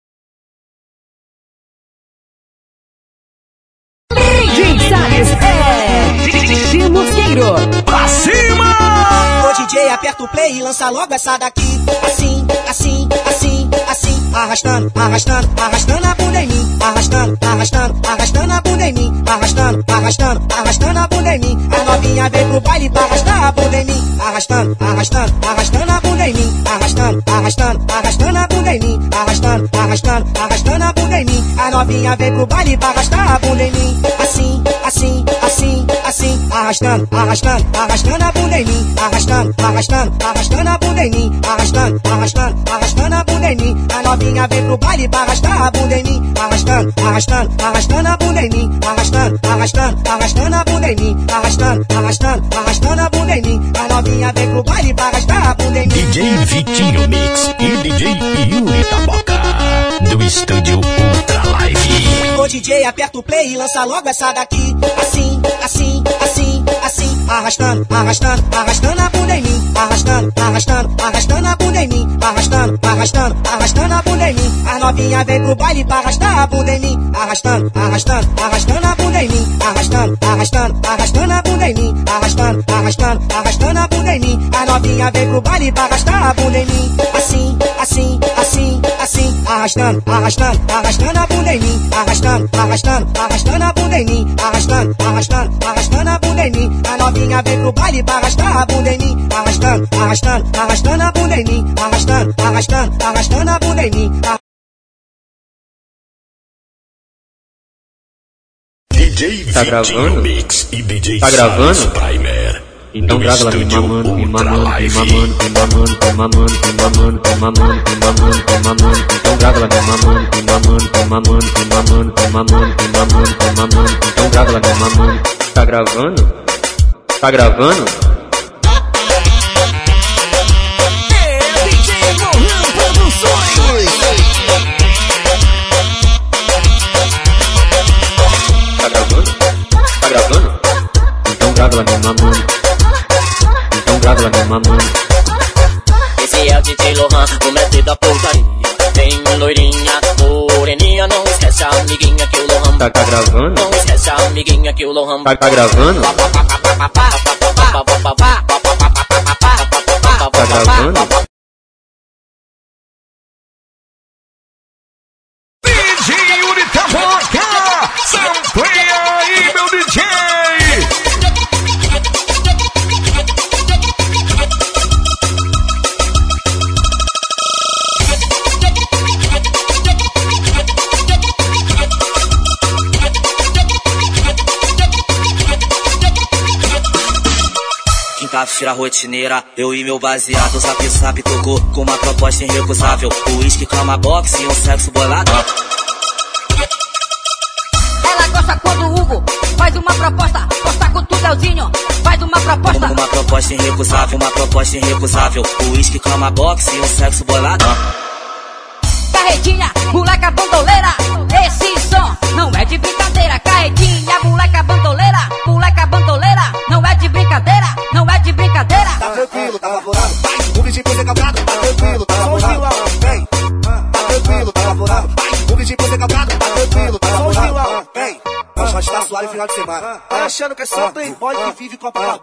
DJ Salles é Mosqueiro. Pra cima! Ô DJ, aperta o play e lança logo essa daqui. Assim, assim. Arrastando, arrastando, arrastando a bunda em mim. Arrastando, arrastando, arrastando a bunda em mim. Arrastando, arrastando, arrastando a bunda em mim. A novinha vem pro baile pra arrastar a bunda em mim. Arrastando, arrastando, arrastando a bunda em mim. Arrastando, arrastando, arrastando a bunda em mim. Arrastando, arrastando, arrastando a bunda em mim. A novinha vem pro baile pra arrastar a bunda em mim. Assim, assim, assim, assim. Arrastando, arrastando, arrastando a bunda em mim. Arrastando, arrastando, arrastando a bunda em mim. Arrastando, arrastando, arrastando a bunda em mim. A novinha vem pro baile pra arrastar a bunda em mim. Arrastando, arrastando, arrastando a bunda em mim. Arrastando, arrastando, arrastando a bunda em mim. Arrastando, arrastando, arrastando a bunda em mim. A novinha vem pro baile pra arrastar a bunda em mim. DJ Vitinho Mix e DJ Yuri Taboca do estúdio Ultra Live. Ô DJ, aperta o play e lança logo essa daqui. Assim, assim, assim, assim. Arrastando, arrastando, arrastando a bunda em mim. Arrastando, arrastando, arrastando a bunda em mim. Arrastando, arrastando, arrastando a bunda em mim. A novinha vem pro baile pra arrastar a bunda em mim. Arrastando, arrastando, arrastando a bunda em mim. Arrastando, arrastando, arrastando a bunda em mim. Arrastando, arrastando, arrastando a bunda em mim. A novinha vem pro baile pra arrastar a bunda em mim. Assim. Arrastando, arrastando, arrastando a bunda em mim. Arrastando, arrastando, arrastando a bunda em mim. Arrastando, arrastando, arrastando a bunda em mim. A novinha vem pro baile pra arrastar a bunda em mim. Arrastando, arrastando, arrastando a bunda em mim. Arrastando, arrastando, arrastando a bunda em mim. DJ Tá gravando? Mix e DJ Tá gravando? Primer Então grava lá, me estúdio mamando, me mamando, me mamando, me mamando, me mamando, me mamando, me mamando, me mamando, me mamando. Então grava lá, me mamando, me mamando, me mamando, me mamando, me mamando, me mamando, me mamando. Então grava lá, me mamando. Tá gravando? Tá gravando? DJ Mohan Produções. Tá gravando? Tá gravando? Então grava lá, me mamando. Mamando. Esse é o DJ Lohan, o mestre da putaria. Tem loirinha, moreninha, não esquece a amiguinha que o Lohan. Tá, tá gravando? Não esquece a amiguinha que o Lohan. Tá, tá gravando? Tá gravando? Quinta-feira rotineira, eu e meu baseado, zap zap tocou com uma proposta irrecusável. O uísque, cama box e um sexo bolado. Ela gosta quando o Hugo faz uma proposta. Posta com tu, Leozinho. Faz uma proposta. Uma proposta irrecusável, uma proposta irrecusável. O uísque, cama box e um sexo bolado. Carretinha, moleca bandoleira. Esse som não é de brincadeira. Carretinha, moleca bandoleira. Moleca bandoleira. Não é de brincadeira. Não é tranquilo, tá favorável. O por ser calcado, tá tranquilo, tá favorável. Vem, tá tranquilo, tá favorável. O por ser calcado, tá tranquilo, tá favorável. Vem, nós só está suave final de semana. Tá achando que é só playboy que vive Copacabana.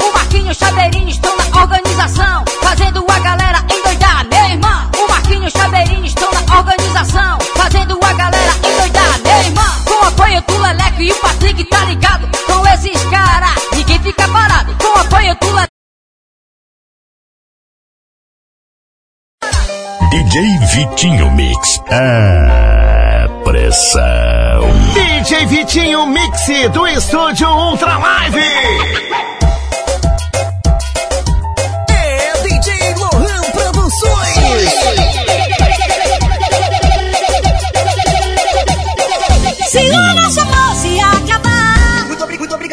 O Marquinhos o Chaveirinho estão na organização, fazendo a galera endoidar, irmão. O Chaveirinho estão na organização, fazendo a galera endoidar, meu irmão. Com o apoio do Leleco e o Patrick tá ligado, com esses caras, ninguém fica parado. Com o apoio do Leleco. DJ Vitinho Mix. É pressão. DJ Vitinho Mix do Estúdio Ultra Live.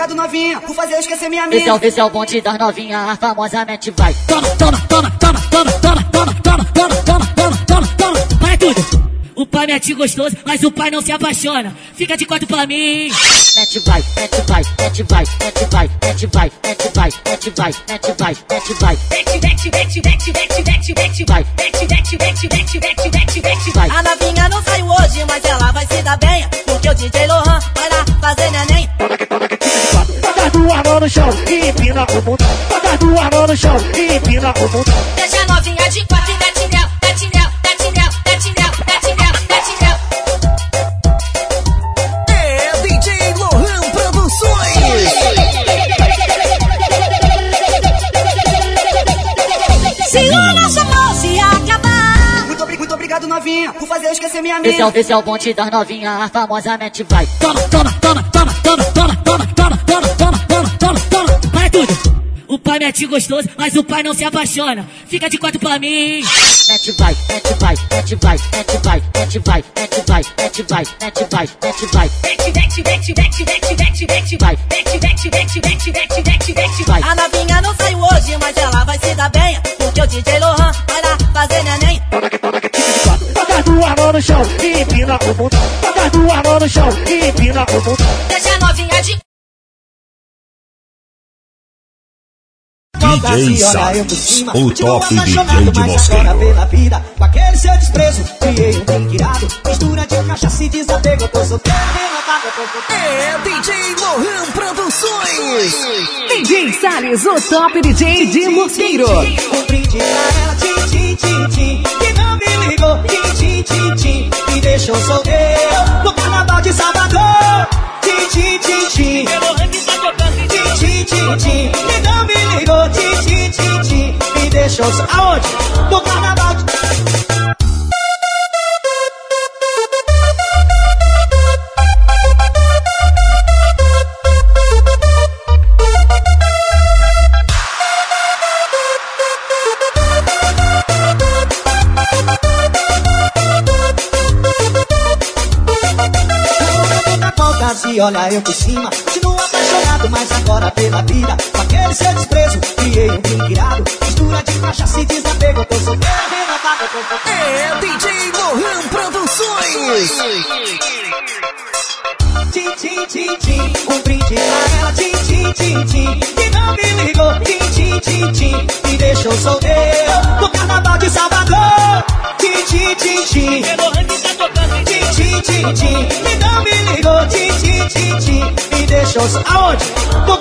Obrigado, novinha, por fazer eu esquecer minha Esse é, o, mina. esse é o bonde das novinhas, famosamente vai. Toma, toma, toma, toma, toma, toma, toma, toma, toma, toma, toma, toma, toma. Vai tudo. O pai mete gostoso, mas o pai não se apaixona. Fica de quatro pra mim. Mete vai, mete vai, mete vai, mete vai, mete vai, mete vai, mete vai, mete vai, mete vai. Mete, mete, mete, mete, mete, mete, mete, vai. Mete, mete, mete, mete, mete, mete, mete, vai. A novinha não saiu hoje, mas ela vai se dar bem. Porque o DJ Lohan vai lá fazer neném. Bota duas mãos no chão e empina o bundão. Bota duas mãos no chão e empina o bundão. Deixa a novinha de quatro e esquecer minha Esse é, o, esse é o bonde das novinhas, famosamente vai. Toma, toma, toma, toma, toma, toma, toma, toma, toma, toma, toma, toma, toma. Vai tudo. O pai mete gostoso, mas o pai não se apaixona. Fica de quatro pra mim. Mete vai, mete vai, mete vai, mete vai, mete vai, mete vai, mete vai, mete vai, mete vai. Mete, mete, mete, mete, mete, mete, mete, vai. Mete, mete, mete, mete, mete, mete, mete, vai. A novinha não saiu hoje, mas ela vai se dar bem. Porque o DJ Lohan vai lá fazer neném. Duas no chão e empina o bundão. Bota duas mãos no chão e empina o bundão. Deixa a novinha de DJ Salles, o top DJ de Agora Mosqueiro. pela vida, com aquele seu desprezo, criei um irado. Mistura de cachaça e desapego, eu tô solteiro, renovado, eu tô solteiro. É DJ Lohan Produções. DJ Salles, o top DJ de Mosqueiro. Um brinde pra ela, tim, tim, tim, tim, que não me ligou, tim, tim, tim, tim, me deixou solteiro no carnaval de Salvador. Tim, tim, tim, tim, tim, tim, tim, tim, que não me ligou, tim, tim, tim, tim, me deixou solteiro. Aonde? No se olha eu por cima. Continuo apaixonado, mas agora pela vida. Com aquele seu desprezo, criei um drink irado Mistura de cachaça e desapego tô solteiro, renovado, eu tô É DJ Lohan Produções. Tim, tim, tim, tim Um brinde pra ela, tim, tim, tim, tim Que não me ligou, tim, tim, tim, tim Me deixou solteiro. No carnaval de Salvador. Tim, tim, tim, tim Tim, tim, tim, tim tim, Me deixou Aonde? No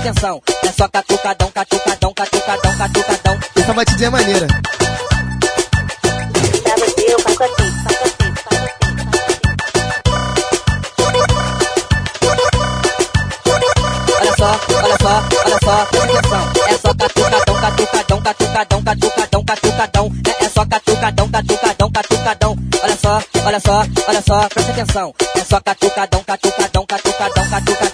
atenção. É só catucadão, catucadão, catucadão, catucadão. Essa batidinha é maneira. Pra você eu faço assim, faço assim, faço assim. Olha só, olha só, olha só, presta atenção. É só catucadão, catucadão, catucadão, catucadão, catucadão. É, é só catucadão, catucadão, catucadão. Olha só, olha só, olha só, presta atenção. É só catucadão, catucadão, catucadão, catucadão.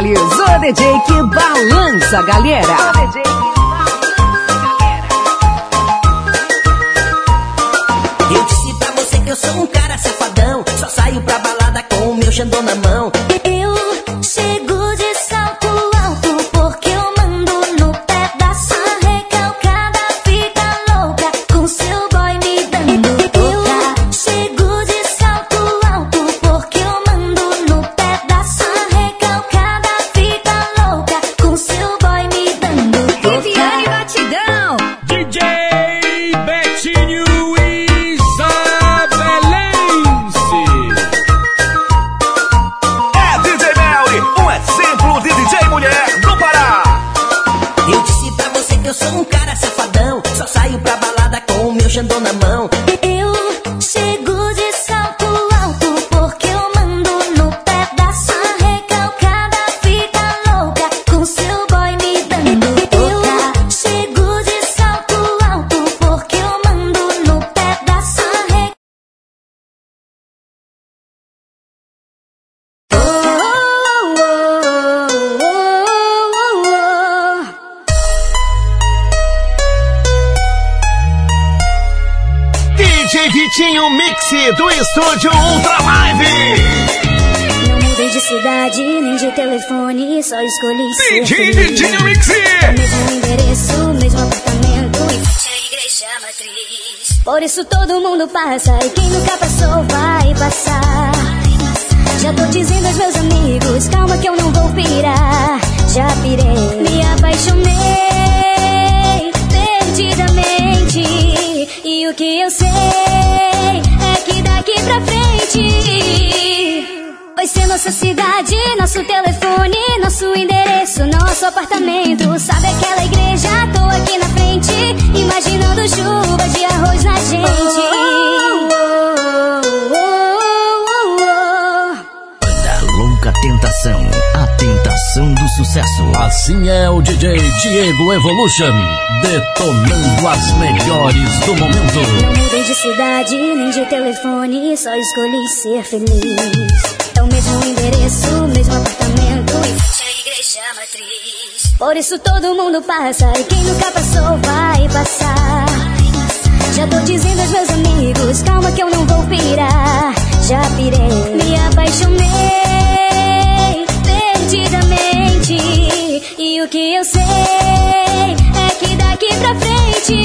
DJ Salles, o DJ que balança, galera. Eu disse pra você que eu sou um cara safadão. Só saio pra balada com o meu xandão na mão. Estúdio Ultra Live. Não mudei de cidade nem de telefone, só escolhi ser DJ. Vitinho Mix. Mesmo endereço, mesmo apartamento em frente à igreja matriz. Por isso todo mundo passa e quem nunca passou vai passar. Já tô dizendo aos meus amigos, calma que eu não vou pirar. Já pirei, me apaixonei perdidamente. E o que eu sei que daqui pra frente vai ser nossa cidade, nosso telefone, nosso endereço, nosso apartamento. Sabe aquela igreja? Tô aqui na frente, imaginando chuva de arroz na gente. Louca tentação, a tentação do sucesso. Assim é o DJ Diego Evolution, detonando as melhores do momento. Não mudei de cidade, nem de telefone, só escolhi ser feliz. É o mesmo endereço, mesmo apartamento em frente à igreja matriz. Por isso todo mundo passa e quem nunca passou vai passar. Já tô dizendo aos meus amigos, calma que eu não vou pirar. Já pirei, me apaixonei perdidamente. E o que eu sei é que daqui pra frente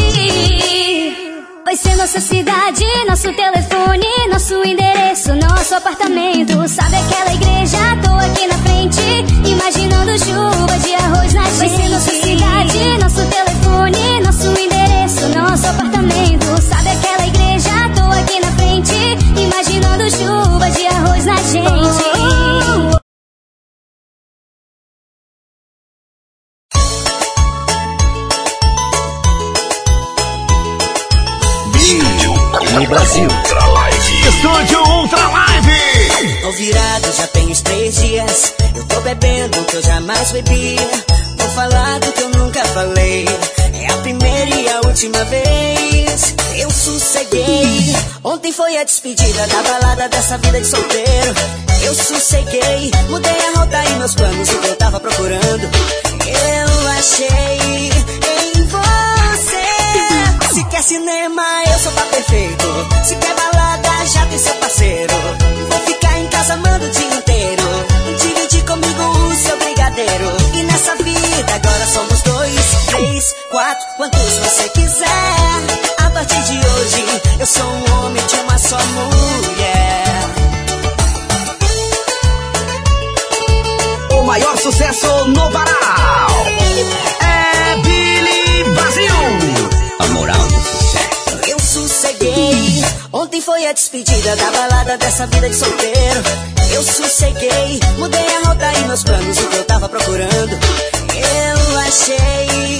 vai ser nossa cidade, nosso telefone, nosso endereço, nosso apartamento. Sabe aquela igreja? Tô aqui na frente, imaginando chuva de arroz na gente. Vai ser nossa cidade, nosso telefone, nosso endereço, nosso apartamento. Sabe aquela igreja? Tô aqui na frente, imaginando chuva de Brasil. Estúdio Ultra Live. Tô virado, já tem uns três dias. Eu tô bebendo o que eu jamais bebi. Vou falar do que eu nunca falei. É a primeira e a última vez. Eu sosseguei. Ontem foi a despedida da balada dessa vida de solteiro. Eu sosseguei. Mudei a rota e meus planos, o que eu tava procurando. Eu achei. Se quer cinema, eu sou pra perfeito. Se quer balada, já tem seu parceiro. Vou ficar em casa amando o dia inteiro. Dividir comigo o seu brigadeiro. E nessa vida agora somos dois, três, quatro, quantos você quiser. A partir de hoje, eu sou um homem de uma só mulher. O maior sucesso no Varal moral do sucesso. Eu sosseguei. Ontem foi a despedida da balada dessa vida de solteiro. Eu sosseguei. Mudei a rota e meus planos, o que eu tava procurando. Eu achei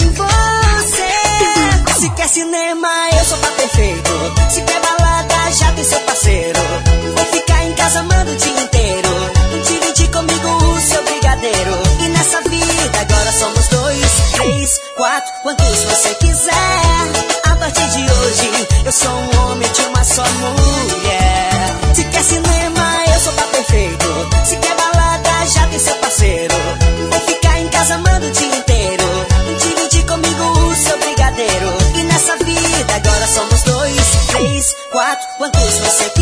em você. Se quer cinema, eu sou pra perfeito. Se quer balada, já tem seu parceiro. Vou ficar em casa amando o dia inteiro. Um dia comigo o seu brigadeiro. E nessa vida agora somos dois, três, quatro, quantos você quiser. A partir de hoje eu sou um homem de uma só mulher. Se quer cinema, eu sou pra perfeito. Se quer balada, já tem seu parceiro. Vou ficar em casa amando o dia inteiro. Dividir comigo o seu brigadeiro. E nessa vida agora somos dois, três, quatro, quantos você quiser.